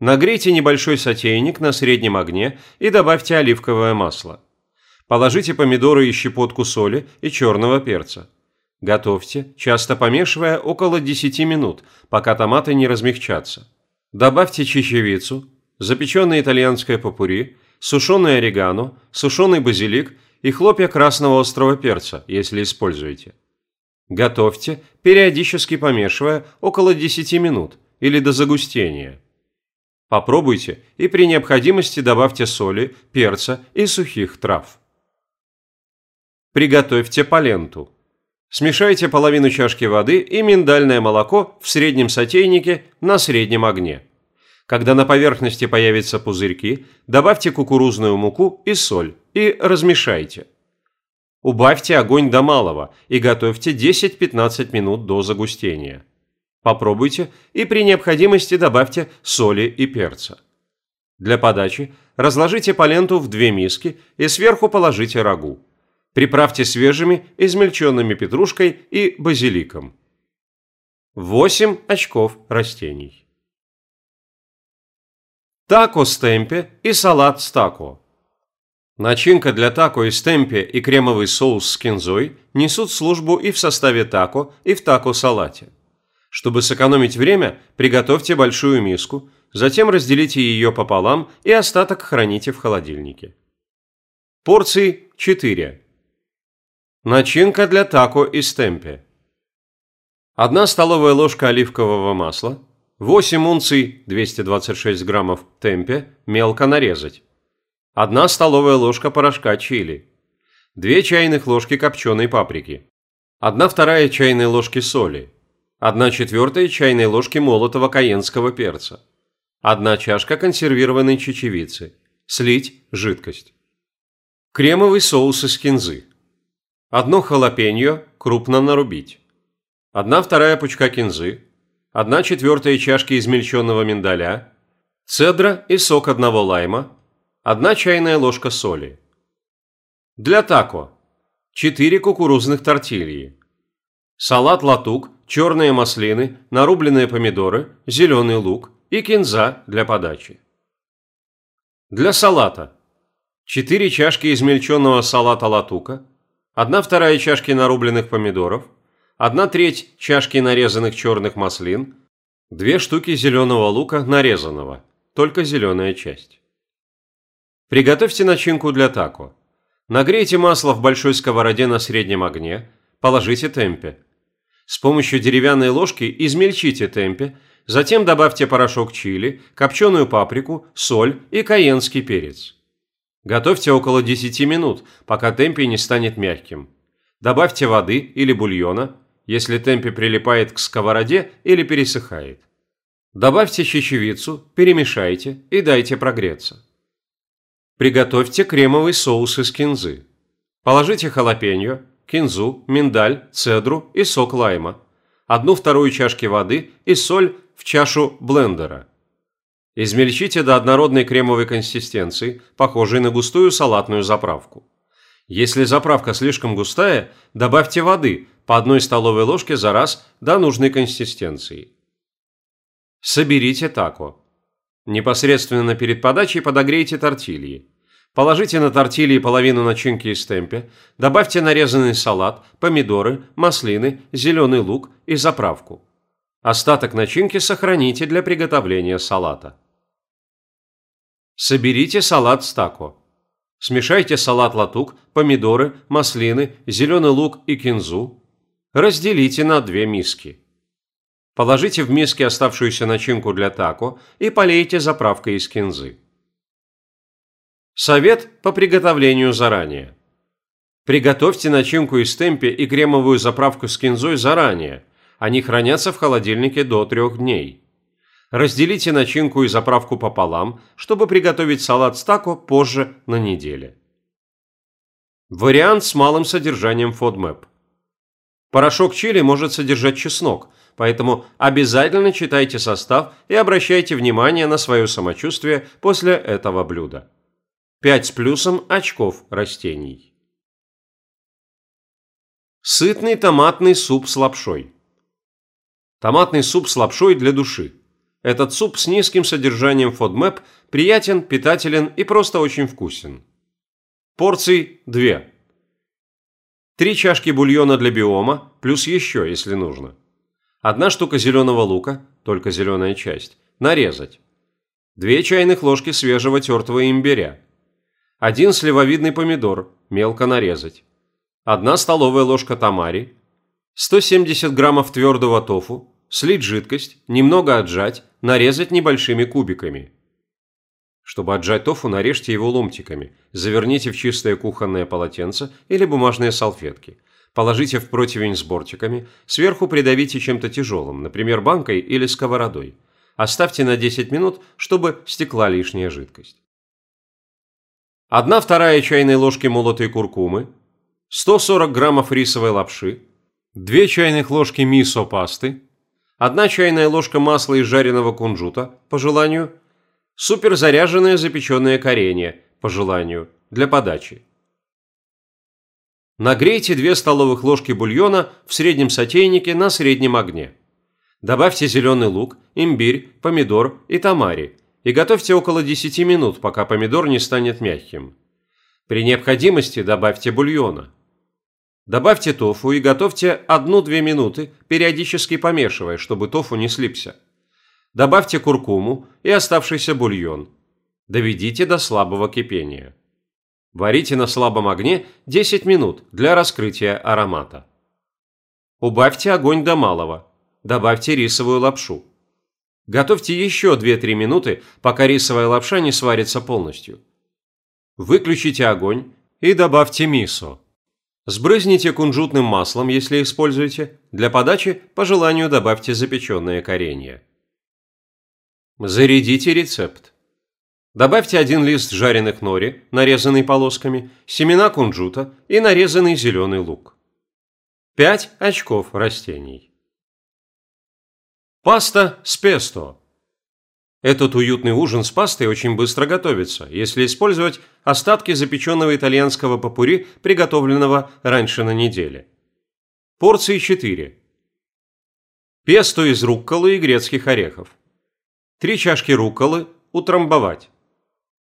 Нагрейте небольшой сотейник на среднем огне и добавьте оливковое масло. Положите помидоры и щепотку соли и черного перца. Готовьте, часто помешивая около 10 минут, пока томаты не размягчатся. Добавьте чечевицу, запеченное итальянское попури, сушеный орегано, сушеный базилик и хлопья красного острого перца, если используете. Готовьте, периодически помешивая около 10 минут или до загустения. Попробуйте и при необходимости добавьте соли, перца и сухих трав. Приготовьте поленту. Смешайте половину чашки воды и миндальное молоко в среднем сотейнике на среднем огне. Когда на поверхности появятся пузырьки, добавьте кукурузную муку и соль и размешайте. Убавьте огонь до малого и готовьте 10-15 минут до загустения. Попробуйте и при необходимости добавьте соли и перца. Для подачи разложите поленту в две миски и сверху положите рагу. Приправьте свежими, измельченными петрушкой и базиликом. 8 очков растений. Тако с темпе и салат с тако. Начинка для тако из темпе и кремовый соус с кинзой несут службу и в составе тако, и в тако-салате. Чтобы сэкономить время, приготовьте большую миску, затем разделите ее пополам и остаток храните в холодильнике. Порции 4. Начинка для тако из темпе. 1 столовая ложка оливкового масла, 8 унций 226 граммов темпе мелко нарезать, 1 столовая ложка порошка чили, 2 чайных ложки копченой паприки, 1 вторая чайной ложки соли, 1 четвертая чайной ложки молотого каенского перца, 1 чашка консервированной чечевицы, слить жидкость. Кремовый соус из кинзы. Одно халапеньо крупно нарубить. Одна вторая пучка кинзы. Одна четвертая чашки измельченного миндаля. Цедра и сок одного лайма. Одна чайная ложка соли. Для тако. 4 кукурузных тортильи. Салат латук, черные маслины, нарубленные помидоры, зеленый лук и кинза для подачи. Для салата. 4 чашки измельченного салата латука, Одна вторая чашки нарубленных помидоров, одна треть чашки нарезанных черных маслин, две штуки зеленого лука нарезанного, только зеленая часть. Приготовьте начинку для тако. Нагрейте масло в большой сковороде на среднем огне, положите темпе. С помощью деревянной ложки измельчите темпе, затем добавьте порошок чили, копченую паприку, соль и каенский перец. Готовьте около 10 минут, пока темпе не станет мягким. Добавьте воды или бульона, если темпе прилипает к сковороде или пересыхает. Добавьте чечевицу, перемешайте и дайте прогреться. Приготовьте кремовый соус из кинзы. Положите халапеньо, кинзу, миндаль, цедру и сок лайма, одну вторую чашки воды и соль в чашу блендера – Измельчите до однородной кремовой консистенции, похожей на густую салатную заправку. Если заправка слишком густая, добавьте воды по одной столовой ложке за раз до нужной консистенции. Соберите тако. Непосредственно перед подачей подогрейте тортильи. Положите на тортильи половину начинки из темпе, добавьте нарезанный салат, помидоры, маслины, зеленый лук и заправку. Остаток начинки сохраните для приготовления салата. Соберите салат с тако. Смешайте салат латук, помидоры, маслины, зеленый лук и кинзу. Разделите на две миски. Положите в миски оставшуюся начинку для тако и полейте заправкой из кинзы. Совет по приготовлению заранее. Приготовьте начинку из темпе и кремовую заправку с кинзой заранее. Они хранятся в холодильнике до трех дней. Разделите начинку и заправку пополам, чтобы приготовить салат с тако позже на неделе. Вариант с малым содержанием FODMAP. Порошок чили может содержать чеснок, поэтому обязательно читайте состав и обращайте внимание на свое самочувствие после этого блюда. 5 с плюсом очков растений. Сытный томатный суп с лапшой. Томатный суп с лапшой для души. Этот суп с низким содержанием FODMAP приятен, питателен и просто очень вкусен. Порций 2. 3 чашки бульона для биома, плюс еще, если нужно. Одна штука зеленого лука, только зеленая часть, нарезать. 2 чайных ложки свежего тертого имбиря. Один сливовидный помидор, мелко нарезать. Одна столовая ложка тамари. 170 граммов твердого тофу, слить жидкость, немного отжать, нарезать небольшими кубиками. Чтобы отжать тофу, нарежьте его ломтиками, заверните в чистое кухонное полотенце или бумажные салфетки. Положите в противень с бортиками, сверху придавите чем-то тяжелым, например, банкой или сковородой. Оставьте на 10 минут, чтобы стекла лишняя жидкость. 1 вторая чайной ложки молотой куркумы, 140 граммов рисовой лапши, 2 чайных ложки мисо-пасты, 1 чайная ложка масла из жареного кунжута, по желанию – Суперзаряженное запеченное коренье, по желанию, для подачи. Нагрейте 2 столовых ложки бульона в среднем сотейнике на среднем огне. Добавьте зеленый лук, имбирь, помидор и тамари и готовьте около 10 минут, пока помидор не станет мягким. При необходимости добавьте бульона. Добавьте тофу и готовьте 1-2 минуты, периодически помешивая, чтобы тофу не слипся. Добавьте куркуму и оставшийся бульон. Доведите до слабого кипения. Варите на слабом огне 10 минут для раскрытия аромата. Убавьте огонь до малого. Добавьте рисовую лапшу. Готовьте еще 2-3 минуты, пока рисовая лапша не сварится полностью. Выключите огонь и добавьте мисо. Сбрызните кунжутным маслом, если используете. Для подачи по желанию добавьте запеченное коренье. Зарядите рецепт. Добавьте один лист жареных нори, нарезанный полосками, семена кунжута и нарезанный зеленый лук. 5 очков растений. Паста с песто. Этот уютный ужин с пастой очень быстро готовится, если использовать остатки запеченного итальянского папури, приготовленного раньше на неделе. Порции 4. Песто из рукколы и грецких орехов. 3 чашки рукколы утрамбовать.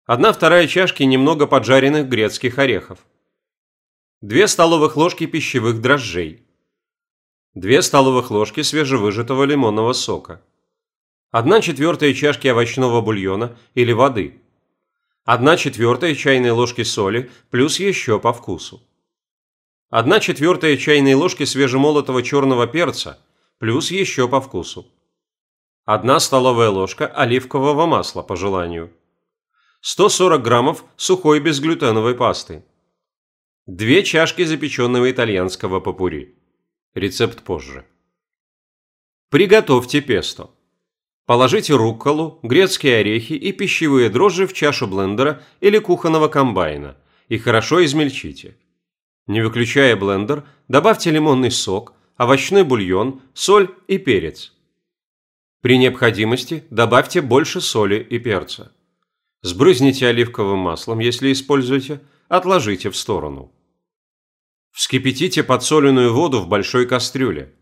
1 вторая чашки немного поджаренных грецких орехов. 2 столовых ложки пищевых дрожжей. 2 столовых ложки свежевыжатого лимонного сока. 1 четвертая чашки овощного бульона или воды. 1 четвертая чайной ложки соли плюс еще по вкусу. 1 четвертая чайной ложки свежемолотого черного перца плюс еще по вкусу. Одна столовая ложка оливкового масла по желанию. 140 граммов сухой безглютеновой пасты. Две чашки запеченного итальянского папури. Рецепт позже. Приготовьте песто. Положите рукколу, грецкие орехи и пищевые дрожжи в чашу блендера или кухонного комбайна и хорошо измельчите. Не выключая блендер, добавьте лимонный сок, овощной бульон, соль и перец. При необходимости добавьте больше соли и перца. Сбрызните оливковым маслом, если используете, отложите в сторону. Вскипятите подсоленную воду в большой кастрюле.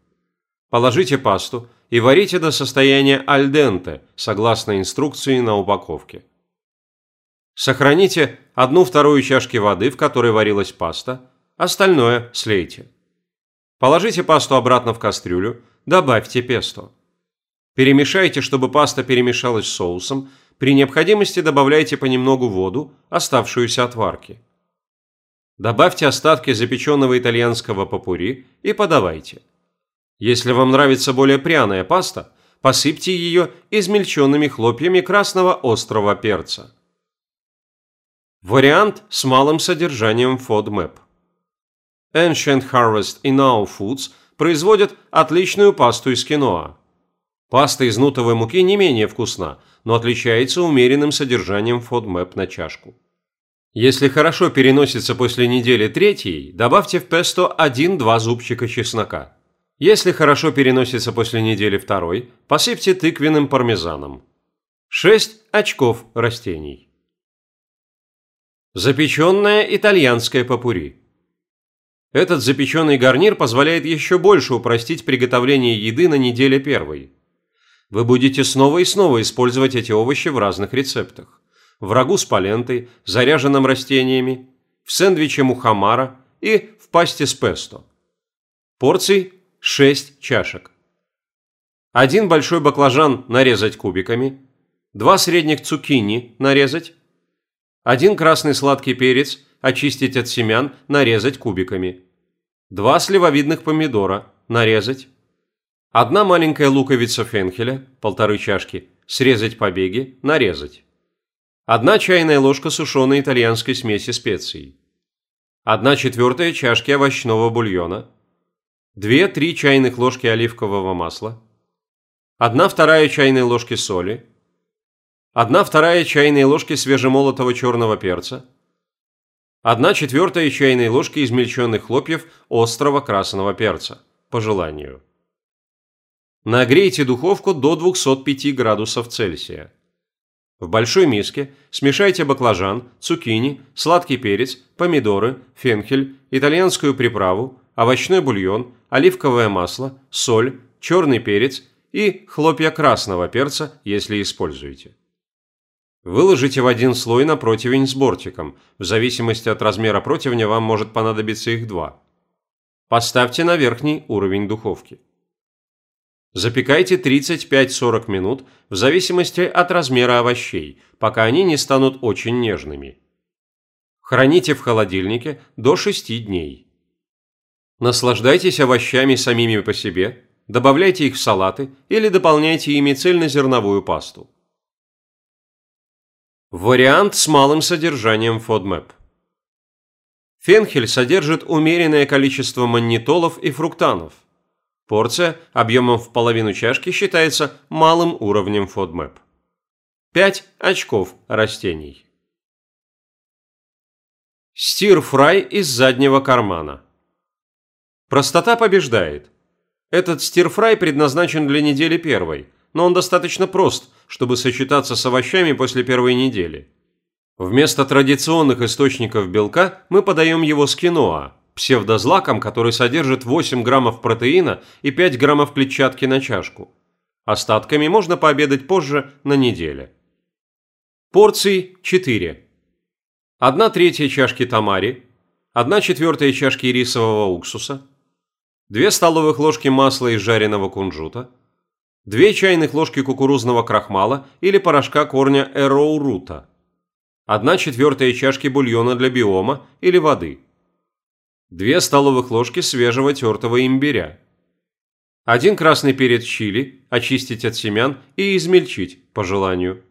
Положите пасту и варите до состояния альденте, согласно инструкции на упаковке. Сохраните одну-вторую чашки воды, в которой варилась паста, остальное слейте. Положите пасту обратно в кастрюлю, добавьте песто. Перемешайте, чтобы паста перемешалась с соусом. При необходимости добавляйте понемногу воду, оставшуюся от варки. Добавьте остатки запеченного итальянского папури и подавайте. Если вам нравится более пряная паста, посыпьте ее измельченными хлопьями красного острого перца. Вариант с малым содержанием FODMAP. Ancient Harvest и Now Foods производят отличную пасту из киноа. Паста из нутовой муки не менее вкусна, но отличается умеренным содержанием FODMAP на чашку. Если хорошо переносится после недели третьей, добавьте в песто 1-2 зубчика чеснока. Если хорошо переносится после недели второй, посыпьте тыквенным пармезаном. 6 очков растений. Запеченная итальянская папури. Этот запеченный гарнир позволяет еще больше упростить приготовление еды на неделе первой. Вы будете снова и снова использовать эти овощи в разных рецептах. В рагу с палентой, заряженным растениями, в сэндвиче мухамара и в пасте с песто. Порций 6 чашек. Один большой баклажан нарезать кубиками, два средних цукини нарезать, один красный сладкий перец очистить от семян, нарезать кубиками, два сливовидных помидора нарезать, одна маленькая луковица фенхеля, полторы чашки, срезать побеги, нарезать, одна чайная ложка сушеной итальянской смеси специй, одна четвертая чашки овощного бульона, 2-3 чайных ложки оливкового масла, 1 вторая чайной ложки соли, 1 вторая чайной ложки свежемолотого черного перца, 1 четвертая чайной ложки измельченных хлопьев острого красного перца, по желанию. Нагрейте духовку до 205 градусов Цельсия. В большой миске смешайте баклажан, цукини, сладкий перец, помидоры, фенхель, итальянскую приправу, овощной бульон, оливковое масло, соль, черный перец и хлопья красного перца, если используете. Выложите в один слой на противень с бортиком. В зависимости от размера противня вам может понадобиться их два. Поставьте на верхний уровень духовки. Запекайте 35-40 минут в зависимости от размера овощей, пока они не станут очень нежными. Храните в холодильнике до 6 дней. Наслаждайтесь овощами самими по себе, добавляйте их в салаты или дополняйте ими цельнозерновую пасту. Вариант с малым содержанием FODMAP. Фенхель содержит умеренное количество маннитолов и фруктанов. Порция объемом в половину чашки считается малым уровнем FODMAP. 5 очков растений. Стир-фрай из заднего кармана. Простота побеждает. Этот стирфрай предназначен для недели первой, но он достаточно прост, чтобы сочетаться с овощами после первой недели. Вместо традиционных источников белка мы подаем его с киноа, псевдозлаком, который содержит 8 граммов протеина и 5 граммов клетчатки на чашку. Остатками можно пообедать позже на неделе. Порций 4. 1 третья чашки тамари, 1 четвертая чашки рисового уксуса, 2 столовых ложки масла из жареного кунжута, 2 чайных ложки кукурузного крахмала или порошка корня эроурута, 1 четвертая чашки бульона для биома или воды, 2 столовых ложки свежего тертого имбиря, 1 красный перец чили, очистить от семян и измельчить по желанию,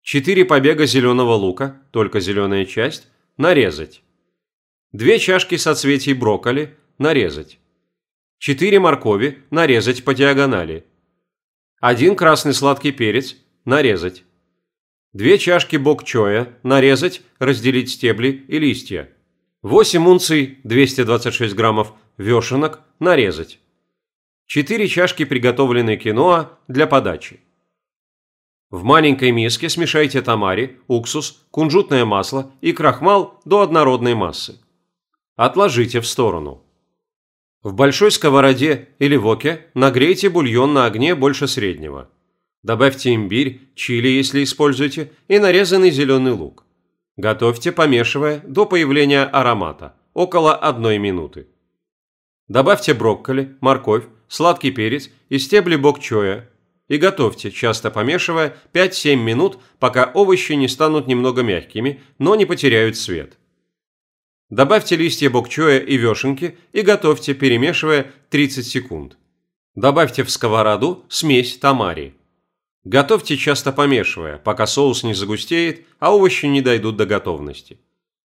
4 побега зеленого лука, только зеленая часть, нарезать, 2 чашки соцветий брокколи, нарезать. 4 моркови нарезать по диагонали. 1 красный сладкий перец нарезать. 2 чашки бок-чоя нарезать, разделить стебли и листья. 8 унций 226 граммов вешенок нарезать. 4 чашки приготовленной киноа для подачи. В маленькой миске смешайте тамари, уксус, кунжутное масло и крахмал до однородной массы. Отложите в сторону. В большой сковороде или воке нагрейте бульон на огне больше среднего. Добавьте имбирь, чили, если используете, и нарезанный зеленый лук. Готовьте, помешивая, до появления аромата, около одной минуты. Добавьте брокколи, морковь, сладкий перец и стебли бокчоя и готовьте, часто помешивая, 5-7 минут, пока овощи не станут немного мягкими, но не потеряют цвет. Добавьте листья бокчоя и вешенки и готовьте, перемешивая 30 секунд. Добавьте в сковороду смесь тамари. Готовьте часто помешивая, пока соус не загустеет, а овощи не дойдут до готовности.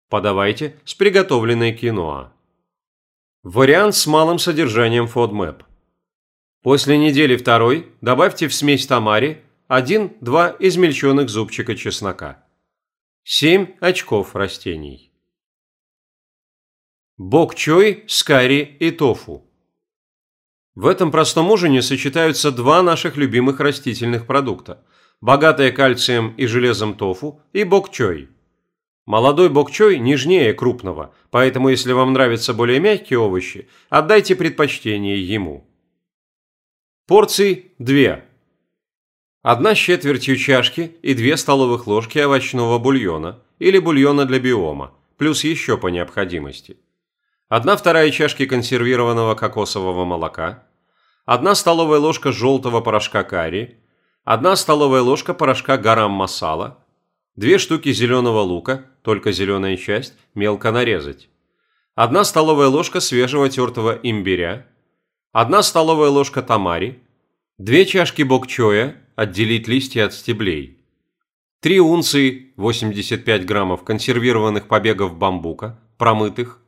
Подавайте с приготовленной киноа. Вариант с малым содержанием FODMAP. После недели второй добавьте в смесь тамари 1-2 измельченных зубчика чеснока. 7 очков растений. Бок-чой с карри и тофу. В этом простом ужине сочетаются два наших любимых растительных продукта – богатые кальцием и железом тофу и бок-чой. Молодой бок-чой нежнее крупного, поэтому если вам нравятся более мягкие овощи, отдайте предпочтение ему. Порций 2. Одна с четвертью чашки и 2 столовых ложки овощного бульона или бульона для биома, плюс еще по необходимости – 1 вторая чашки консервированного кокосового молока, 1 столовая ложка желтого порошка карри, 1 столовая ложка порошка гарам масала, 2 штуки зеленого лука, только зеленая часть, мелко нарезать, 1 столовая ложка свежего тертого имбиря, 1 столовая ложка тамари, 2 чашки бокчоя, отделить листья от стеблей, 3 унции 85 граммов консервированных побегов бамбука, промытых,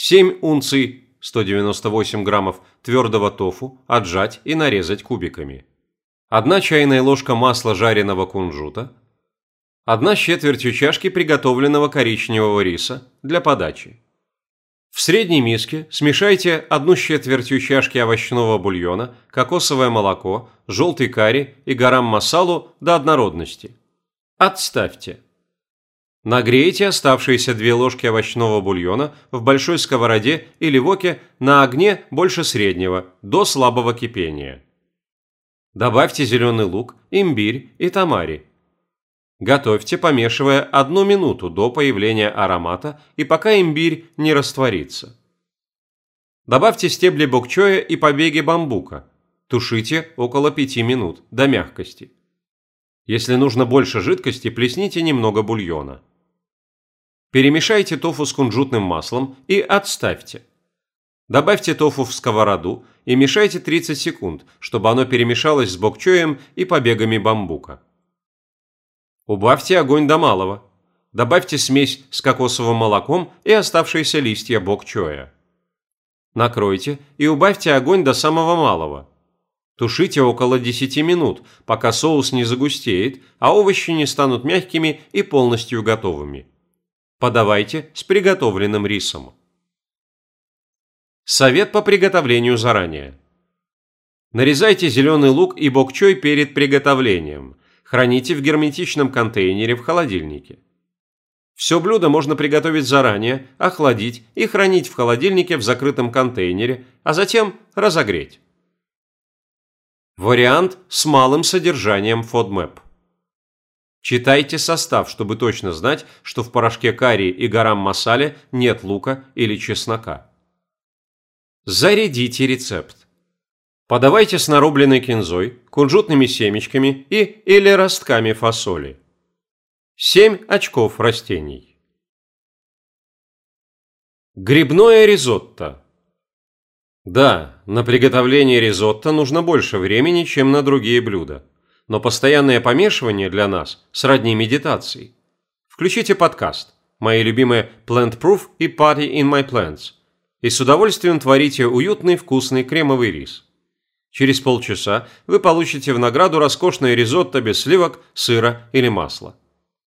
7 унций 198 граммов твердого тофу отжать и нарезать кубиками, 1 чайная ложка масла жареного кунжута, 1 четвертью чашки приготовленного коричневого риса для подачи. В средней миске смешайте одну с четвертью чашки овощного бульона, кокосовое молоко, желтый карри и гарам масалу до однородности. Отставьте. Нагрейте оставшиеся две ложки овощного бульона в большой сковороде или воке на огне больше среднего, до слабого кипения. Добавьте зеленый лук, имбирь и тамари. Готовьте, помешивая одну минуту до появления аромата и пока имбирь не растворится. Добавьте стебли бокчоя и побеги бамбука. Тушите около 5 минут до мягкости. Если нужно больше жидкости, плесните немного бульона. Перемешайте тофу с кунжутным маслом и отставьте. Добавьте тофу в сковороду и мешайте 30 секунд, чтобы оно перемешалось с бокчоем и побегами бамбука. Убавьте огонь до малого. Добавьте смесь с кокосовым молоком и оставшиеся листья бокчоя. Накройте и убавьте огонь до самого малого. Тушите около 10 минут, пока соус не загустеет, а овощи не станут мягкими и полностью готовыми. Подавайте с приготовленным рисом. Совет по приготовлению заранее. Нарезайте зеленый лук и бокчой перед приготовлением. Храните в герметичном контейнере в холодильнике. Все блюдо можно приготовить заранее, охладить и хранить в холодильнике в закрытом контейнере, а затем разогреть. Вариант с малым содержанием FODMAP. Читайте состав, чтобы точно знать, что в порошке карри и гарам масале нет лука или чеснока. Зарядите рецепт. Подавайте с нарубленной кинзой, кунжутными семечками и или ростками фасоли. 7 очков растений. Грибное ризотто. Да, на приготовление ризотто нужно больше времени, чем на другие блюда. Но постоянное помешивание для нас сродни медитации. Включите подкаст, мои любимые Plant Proof и Party in My Plants, и с удовольствием творите уютный вкусный кремовый рис. Через полчаса вы получите в награду роскошное ризотто без сливок, сыра или масла.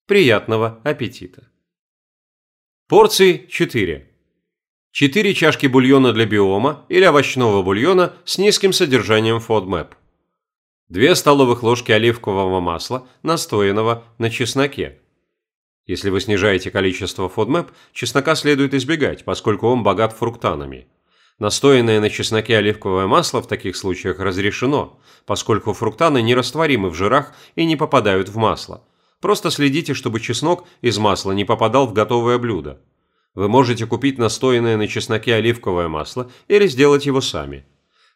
Приятного аппетита! Порции 4. 4 чашки бульона для биома или овощного бульона с низким содержанием FODMAP. 2 столовых ложки оливкового масла, настоянного на чесноке. Если вы снижаете количество FODMAP, чеснока следует избегать, поскольку он богат фруктанами – Настоянное на чесноке оливковое масло в таких случаях разрешено, поскольку фруктаны нерастворимы в жирах и не попадают в масло. Просто следите, чтобы чеснок из масла не попадал в готовое блюдо. Вы можете купить настоянное на чесноке оливковое масло или сделать его сами.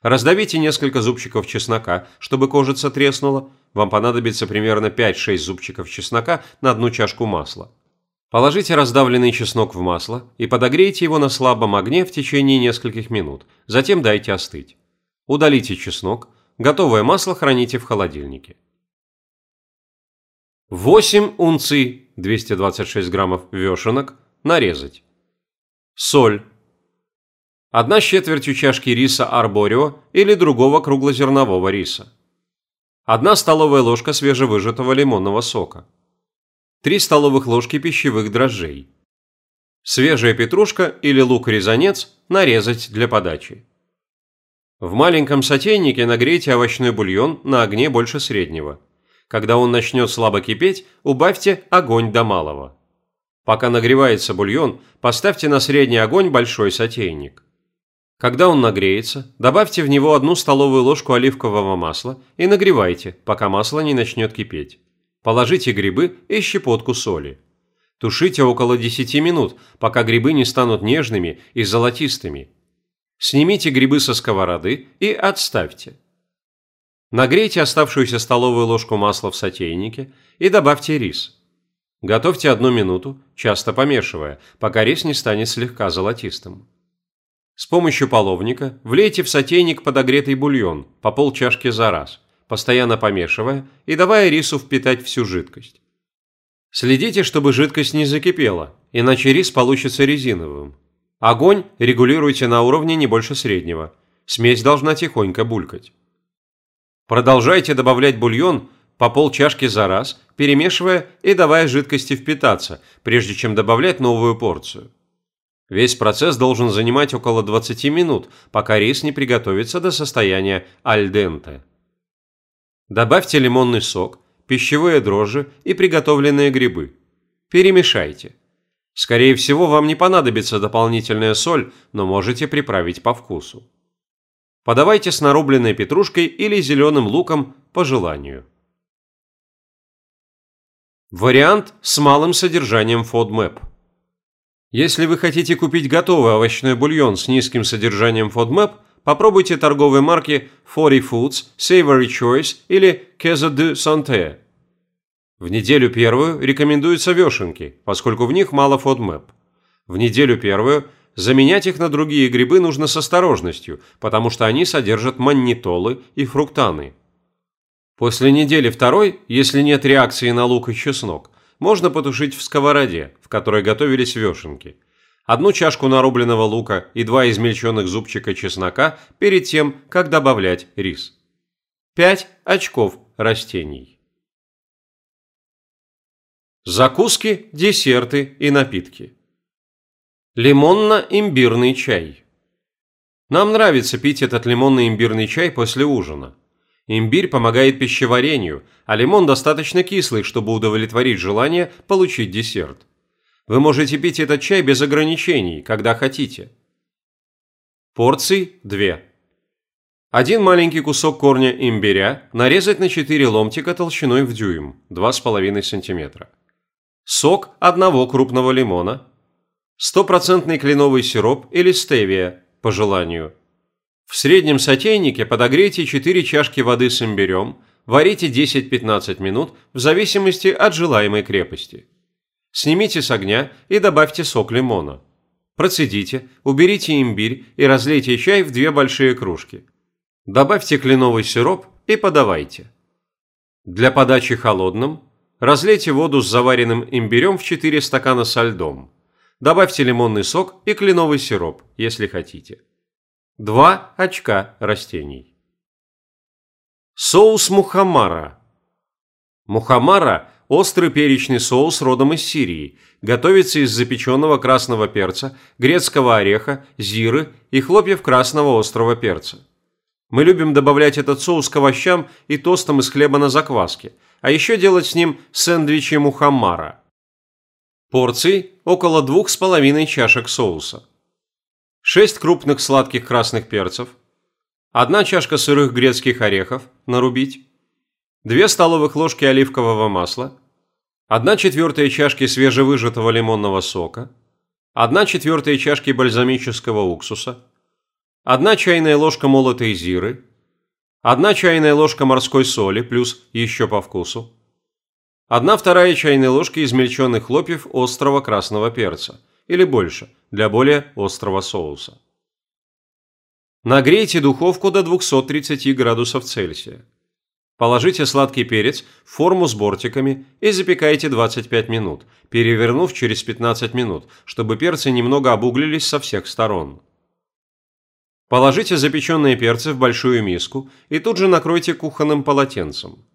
Раздавите несколько зубчиков чеснока, чтобы кожица треснула. Вам понадобится примерно 5-6 зубчиков чеснока на одну чашку масла. Положите раздавленный чеснок в масло и подогрейте его на слабом огне в течение нескольких минут, затем дайте остыть. Удалите чеснок, готовое масло храните в холодильнике. 8 унций 226 граммов вешенок нарезать. Соль. 1 четвертью чашки риса арборио или другого круглозернового риса. 1 столовая ложка свежевыжатого лимонного сока. 3 столовых ложки пищевых дрожжей. Свежая петрушка или лук-резанец нарезать для подачи. В маленьком сотейнике нагрейте овощной бульон на огне больше среднего. Когда он начнет слабо кипеть, убавьте огонь до малого. Пока нагревается бульон, поставьте на средний огонь большой сотейник. Когда он нагреется, добавьте в него одну столовую ложку оливкового масла и нагревайте, пока масло не начнет кипеть. Положите грибы и щепотку соли. Тушите около 10 минут, пока грибы не станут нежными и золотистыми. Снимите грибы со сковороды и отставьте. Нагрейте оставшуюся столовую ложку масла в сотейнике и добавьте рис. Готовьте одну минуту, часто помешивая, пока рис не станет слегка золотистым. С помощью половника влейте в сотейник подогретый бульон по полчашки за раз, постоянно помешивая и давая рису впитать всю жидкость. Следите, чтобы жидкость не закипела, иначе рис получится резиновым. Огонь регулируйте на уровне не больше среднего. Смесь должна тихонько булькать. Продолжайте добавлять бульон по полчашки за раз, перемешивая и давая жидкости впитаться, прежде чем добавлять новую порцию. Весь процесс должен занимать около 20 минут, пока рис не приготовится до состояния альденте. Добавьте лимонный сок, пищевые дрожжи и приготовленные грибы. Перемешайте. Скорее всего, вам не понадобится дополнительная соль, но можете приправить по вкусу. Подавайте с нарубленной петрушкой или зеленым луком по желанию. Вариант с малым содержанием FODMAP. Если вы хотите купить готовый овощной бульон с низким содержанием FODMAP, попробуйте торговые марки Fori Foods, Savory Choice или Queso de Santé. В неделю первую рекомендуются вешенки, поскольку в них мало FODMAP. В неделю первую заменять их на другие грибы нужно с осторожностью, потому что они содержат маннитолы и фруктаны. После недели второй, если нет реакции на лук и чеснок, можно потушить в сковороде, в которой готовились вешенки. Одну чашку нарубленного лука и два измельченных зубчика чеснока перед тем, как добавлять рис. 5 очков растений. Закуски, десерты и напитки. Лимонно-имбирный чай. Нам нравится пить этот лимонно-имбирный чай после ужина. Имбирь помогает пищеварению, а лимон достаточно кислый, чтобы удовлетворить желание получить десерт. Вы можете пить этот чай без ограничений, когда хотите. Порций 2. Один маленький кусок корня имбиря нарезать на 4 ломтика толщиной в дюйм, 2,5 см. Сок одного крупного лимона. Стопроцентный кленовый сироп или стевия, по желанию – в среднем сотейнике подогрейте 4 чашки воды с имбирем, варите 10-15 минут в зависимости от желаемой крепости. Снимите с огня и добавьте сок лимона. Процедите, уберите имбирь и разлейте чай в две большие кружки. Добавьте кленовый сироп и подавайте. Для подачи холодным разлейте воду с заваренным имбирем в 4 стакана со льдом. Добавьте лимонный сок и кленовый сироп, если хотите. Два очка растений. Соус мухаммара. Мухаммара – острый перечный соус родом из Сирии, готовится из запеченного красного перца, грецкого ореха, зиры и хлопьев красного острого перца. Мы любим добавлять этот соус к овощам и тостам из хлеба на закваске, а еще делать с ним сэндвичи мухаммара. Порций – около двух с половиной чашек соуса. 6 крупных сладких красных перцев, 1 чашка сырых грецких орехов нарубить, 2 столовых ложки оливкового масла, 1 четвертая чашки свежевыжатого лимонного сока, 1 четвертая чашки бальзамического уксуса, 1 чайная ложка молотой зиры, 1 чайная ложка морской соли плюс еще по вкусу, 1 вторая чайная ложка измельченных хлопьев острого красного перца или больше – для более острого соуса. Нагрейте духовку до 230 градусов Цельсия. Положите сладкий перец в форму с бортиками и запекайте 25 минут, перевернув через 15 минут, чтобы перцы немного обуглились со всех сторон. Положите запеченные перцы в большую миску и тут же накройте кухонным полотенцем.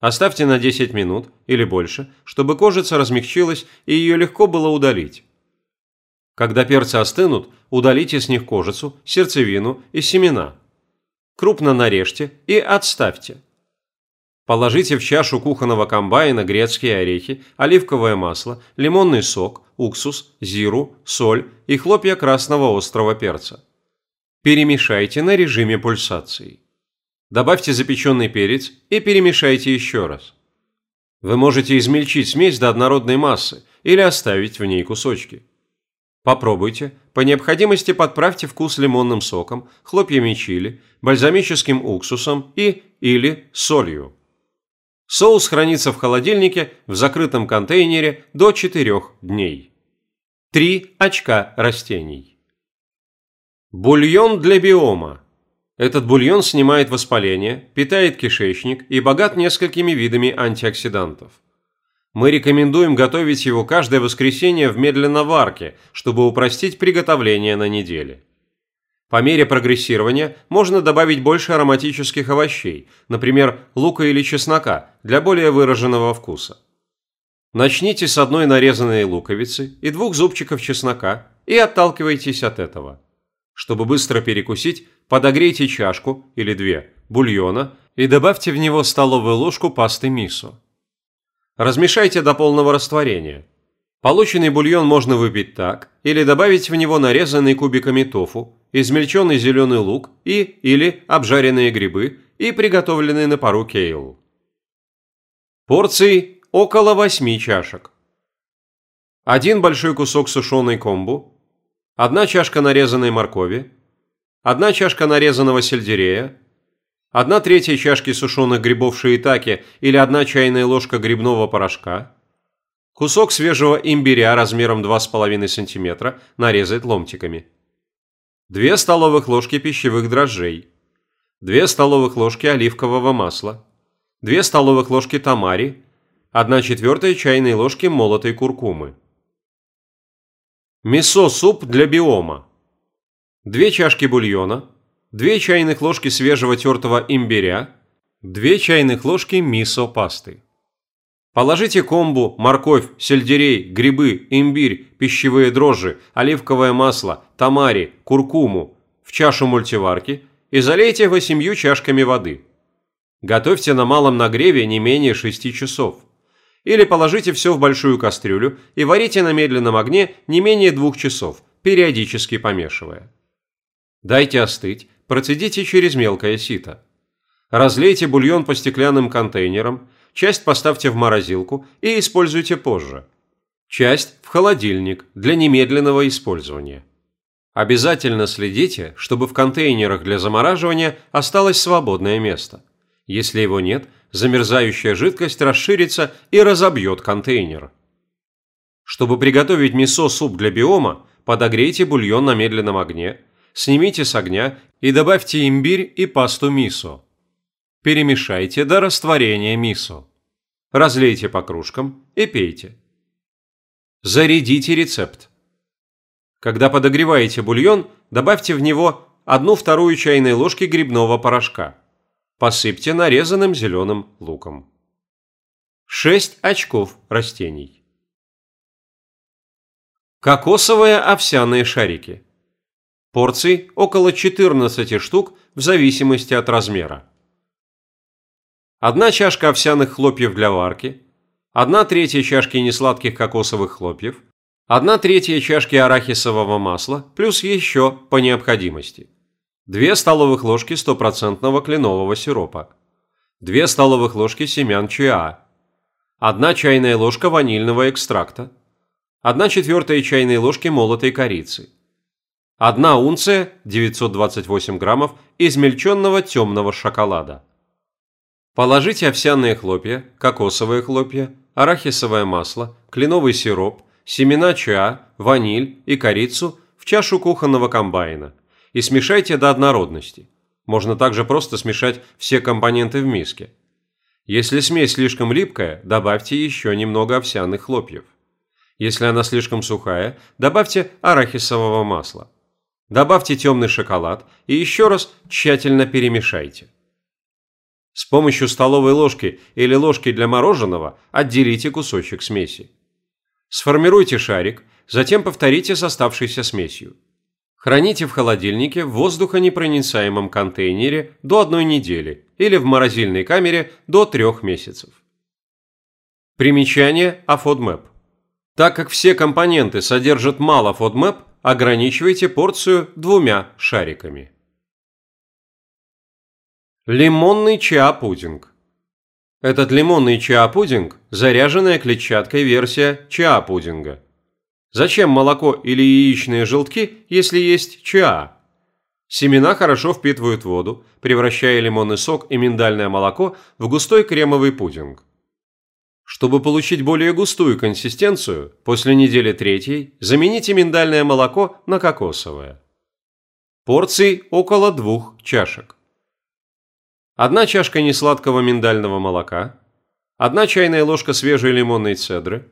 Оставьте на 10 минут или больше, чтобы кожица размягчилась и ее легко было удалить. Когда перцы остынут, удалите с них кожицу, сердцевину и семена. Крупно нарежьте и отставьте. Положите в чашу кухонного комбайна грецкие орехи, оливковое масло, лимонный сок, уксус, зиру, соль и хлопья красного острого перца. Перемешайте на режиме пульсации. Добавьте запеченный перец и перемешайте еще раз. Вы можете измельчить смесь до однородной массы или оставить в ней кусочки. Попробуйте, по необходимости подправьте вкус лимонным соком, хлопьями чили, бальзамическим уксусом и или солью. Соус хранится в холодильнике в закрытом контейнере до 4 дней. 3 очка растений. Бульон для биома. Этот бульон снимает воспаление, питает кишечник и богат несколькими видами антиоксидантов. Мы рекомендуем готовить его каждое воскресенье в медленноварке, чтобы упростить приготовление на неделе. По мере прогрессирования можно добавить больше ароматических овощей, например, лука или чеснока, для более выраженного вкуса. Начните с одной нарезанной луковицы и двух зубчиков чеснока и отталкивайтесь от этого. Чтобы быстро перекусить, подогрейте чашку или две бульона и добавьте в него столовую ложку пасты мисо. Размешайте до полного растворения. Полученный бульон можно выпить так, или добавить в него нарезанный кубиками тофу, измельченный зеленый лук и или обжаренные грибы и приготовленный на пару кейл. Порций около 8 чашек. Один большой кусок сушеной комбу, одна чашка нарезанной моркови, одна чашка нарезанного сельдерея, одна третья чашки сушеных грибов шиитаке или одна чайная ложка грибного порошка, кусок свежего имбиря размером 2,5 см нарезать ломтиками, 2 столовых ложки пищевых дрожжей, 2 столовых ложки оливкового масла, 2 столовых ложки тамари, 1 четвертая чайной ложки молотой куркумы. Мисо-суп для биома. 2 чашки бульона, 2 чайных ложки свежего тертого имбиря, 2 чайных ложки мисо-пасты. Положите комбу, морковь, сельдерей, грибы, имбирь, пищевые дрожжи, оливковое масло, тамари, куркуму в чашу мультиварки и залейте 8 чашками воды. Готовьте на малом нагреве не менее 6 часов. Или положите все в большую кастрюлю и варите на медленном огне не менее 2 часов, периодически помешивая. Дайте остыть, процедите через мелкое сито. Разлейте бульон по стеклянным контейнерам, часть поставьте в морозилку и используйте позже. Часть в холодильник для немедленного использования. Обязательно следите, чтобы в контейнерах для замораживания осталось свободное место. Если его нет, замерзающая жидкость расширится и разобьет контейнер. Чтобы приготовить мисо-суп для биома, подогрейте бульон на медленном огне, снимите с огня и добавьте имбирь и пасту мисо. Перемешайте до растворения мисо. Разлейте по кружкам и пейте. Зарядите рецепт. Когда подогреваете бульон, добавьте в него 1-2 чайной ложки грибного порошка. Посыпьте нарезанным зеленым луком. 6 очков растений. Кокосовые овсяные шарики. Порций около 14 штук в зависимости от размера. Одна чашка овсяных хлопьев для варки, одна третья чашки несладких кокосовых хлопьев, одна третья чашки арахисового масла, плюс еще по необходимости. 2 столовых ложки стопроцентного кленового сиропа, 2 столовых ложки семян чиа, 1 чайная ложка ванильного экстракта, 1 четвертая чайной ложки молотой корицы, 1 унция 928 граммов измельченного темного шоколада. Положите овсяные хлопья, кокосовые хлопья, арахисовое масло, кленовый сироп, семена чиа, ваниль и корицу в чашу кухонного комбайна и смешайте до однородности. Можно также просто смешать все компоненты в миске. Если смесь слишком липкая, добавьте еще немного овсяных хлопьев. Если она слишком сухая, добавьте арахисового масла. Добавьте темный шоколад и еще раз тщательно перемешайте. С помощью столовой ложки или ложки для мороженого отделите кусочек смеси. Сформируйте шарик, затем повторите с оставшейся смесью. Храните в холодильнике в воздухонепроницаемом контейнере до одной недели или в морозильной камере до трех месяцев. Примечание о FODMAP. Так как все компоненты содержат мало FODMAP, ограничивайте порцию двумя шариками. Лимонный чиа-пудинг. Этот лимонный чиа-пудинг – заряженная клетчаткой версия чиа-пудинга. Зачем молоко или яичные желтки, если есть чиа? Семена хорошо впитывают воду, превращая лимонный сок и миндальное молоко в густой кремовый пудинг. Чтобы получить более густую консистенцию, после недели третьей замените миндальное молоко на кокосовое. Порций около двух чашек. Одна чашка несладкого миндального молока, одна чайная ложка свежей лимонной цедры,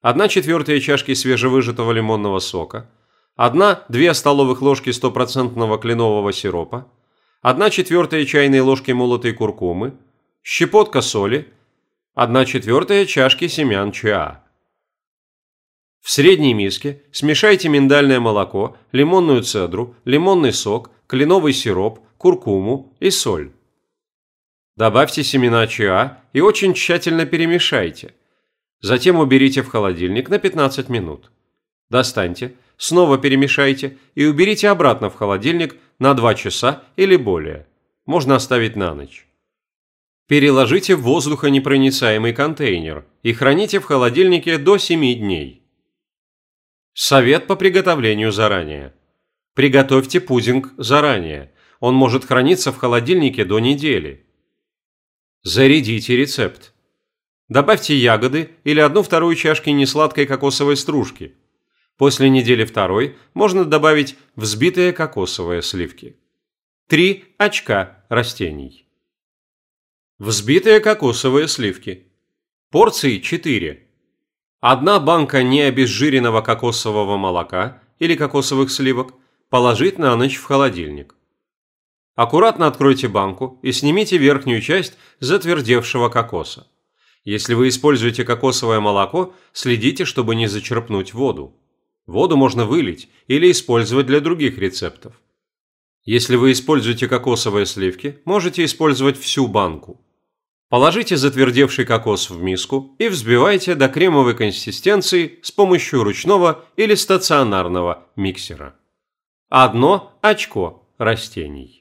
одна четвертая чашки свежевыжатого лимонного сока – 1-2 столовых ложки стопроцентного кленового сиропа, 1 четвертая чайной ложки молотой куркумы, щепотка соли, 1 четвертая чашки семян чиа. В средней миске смешайте миндальное молоко, лимонную цедру, лимонный сок, кленовый сироп, куркуму и соль. Добавьте семена чиа и очень тщательно перемешайте. Затем уберите в холодильник на 15 минут. Достаньте, снова перемешайте и уберите обратно в холодильник на 2 часа или более. Можно оставить на ночь. Переложите в воздухонепроницаемый контейнер и храните в холодильнике до 7 дней. Совет по приготовлению заранее. Приготовьте пудинг заранее. Он может храниться в холодильнике до недели. Зарядите рецепт. Добавьте ягоды или одну-вторую чашки несладкой кокосовой стружки – После недели второй можно добавить взбитые кокосовые сливки. 3 очка растений. Взбитые кокосовые сливки. Порции 4. Одна банка необезжиренного кокосового молока или кокосовых сливок положить на ночь в холодильник. Аккуратно откройте банку и снимите верхнюю часть затвердевшего кокоса. Если вы используете кокосовое молоко, следите, чтобы не зачерпнуть воду. Воду можно вылить или использовать для других рецептов. Если вы используете кокосовые сливки, можете использовать всю банку. Положите затвердевший кокос в миску и взбивайте до кремовой консистенции с помощью ручного или стационарного миксера. Одно очко растений.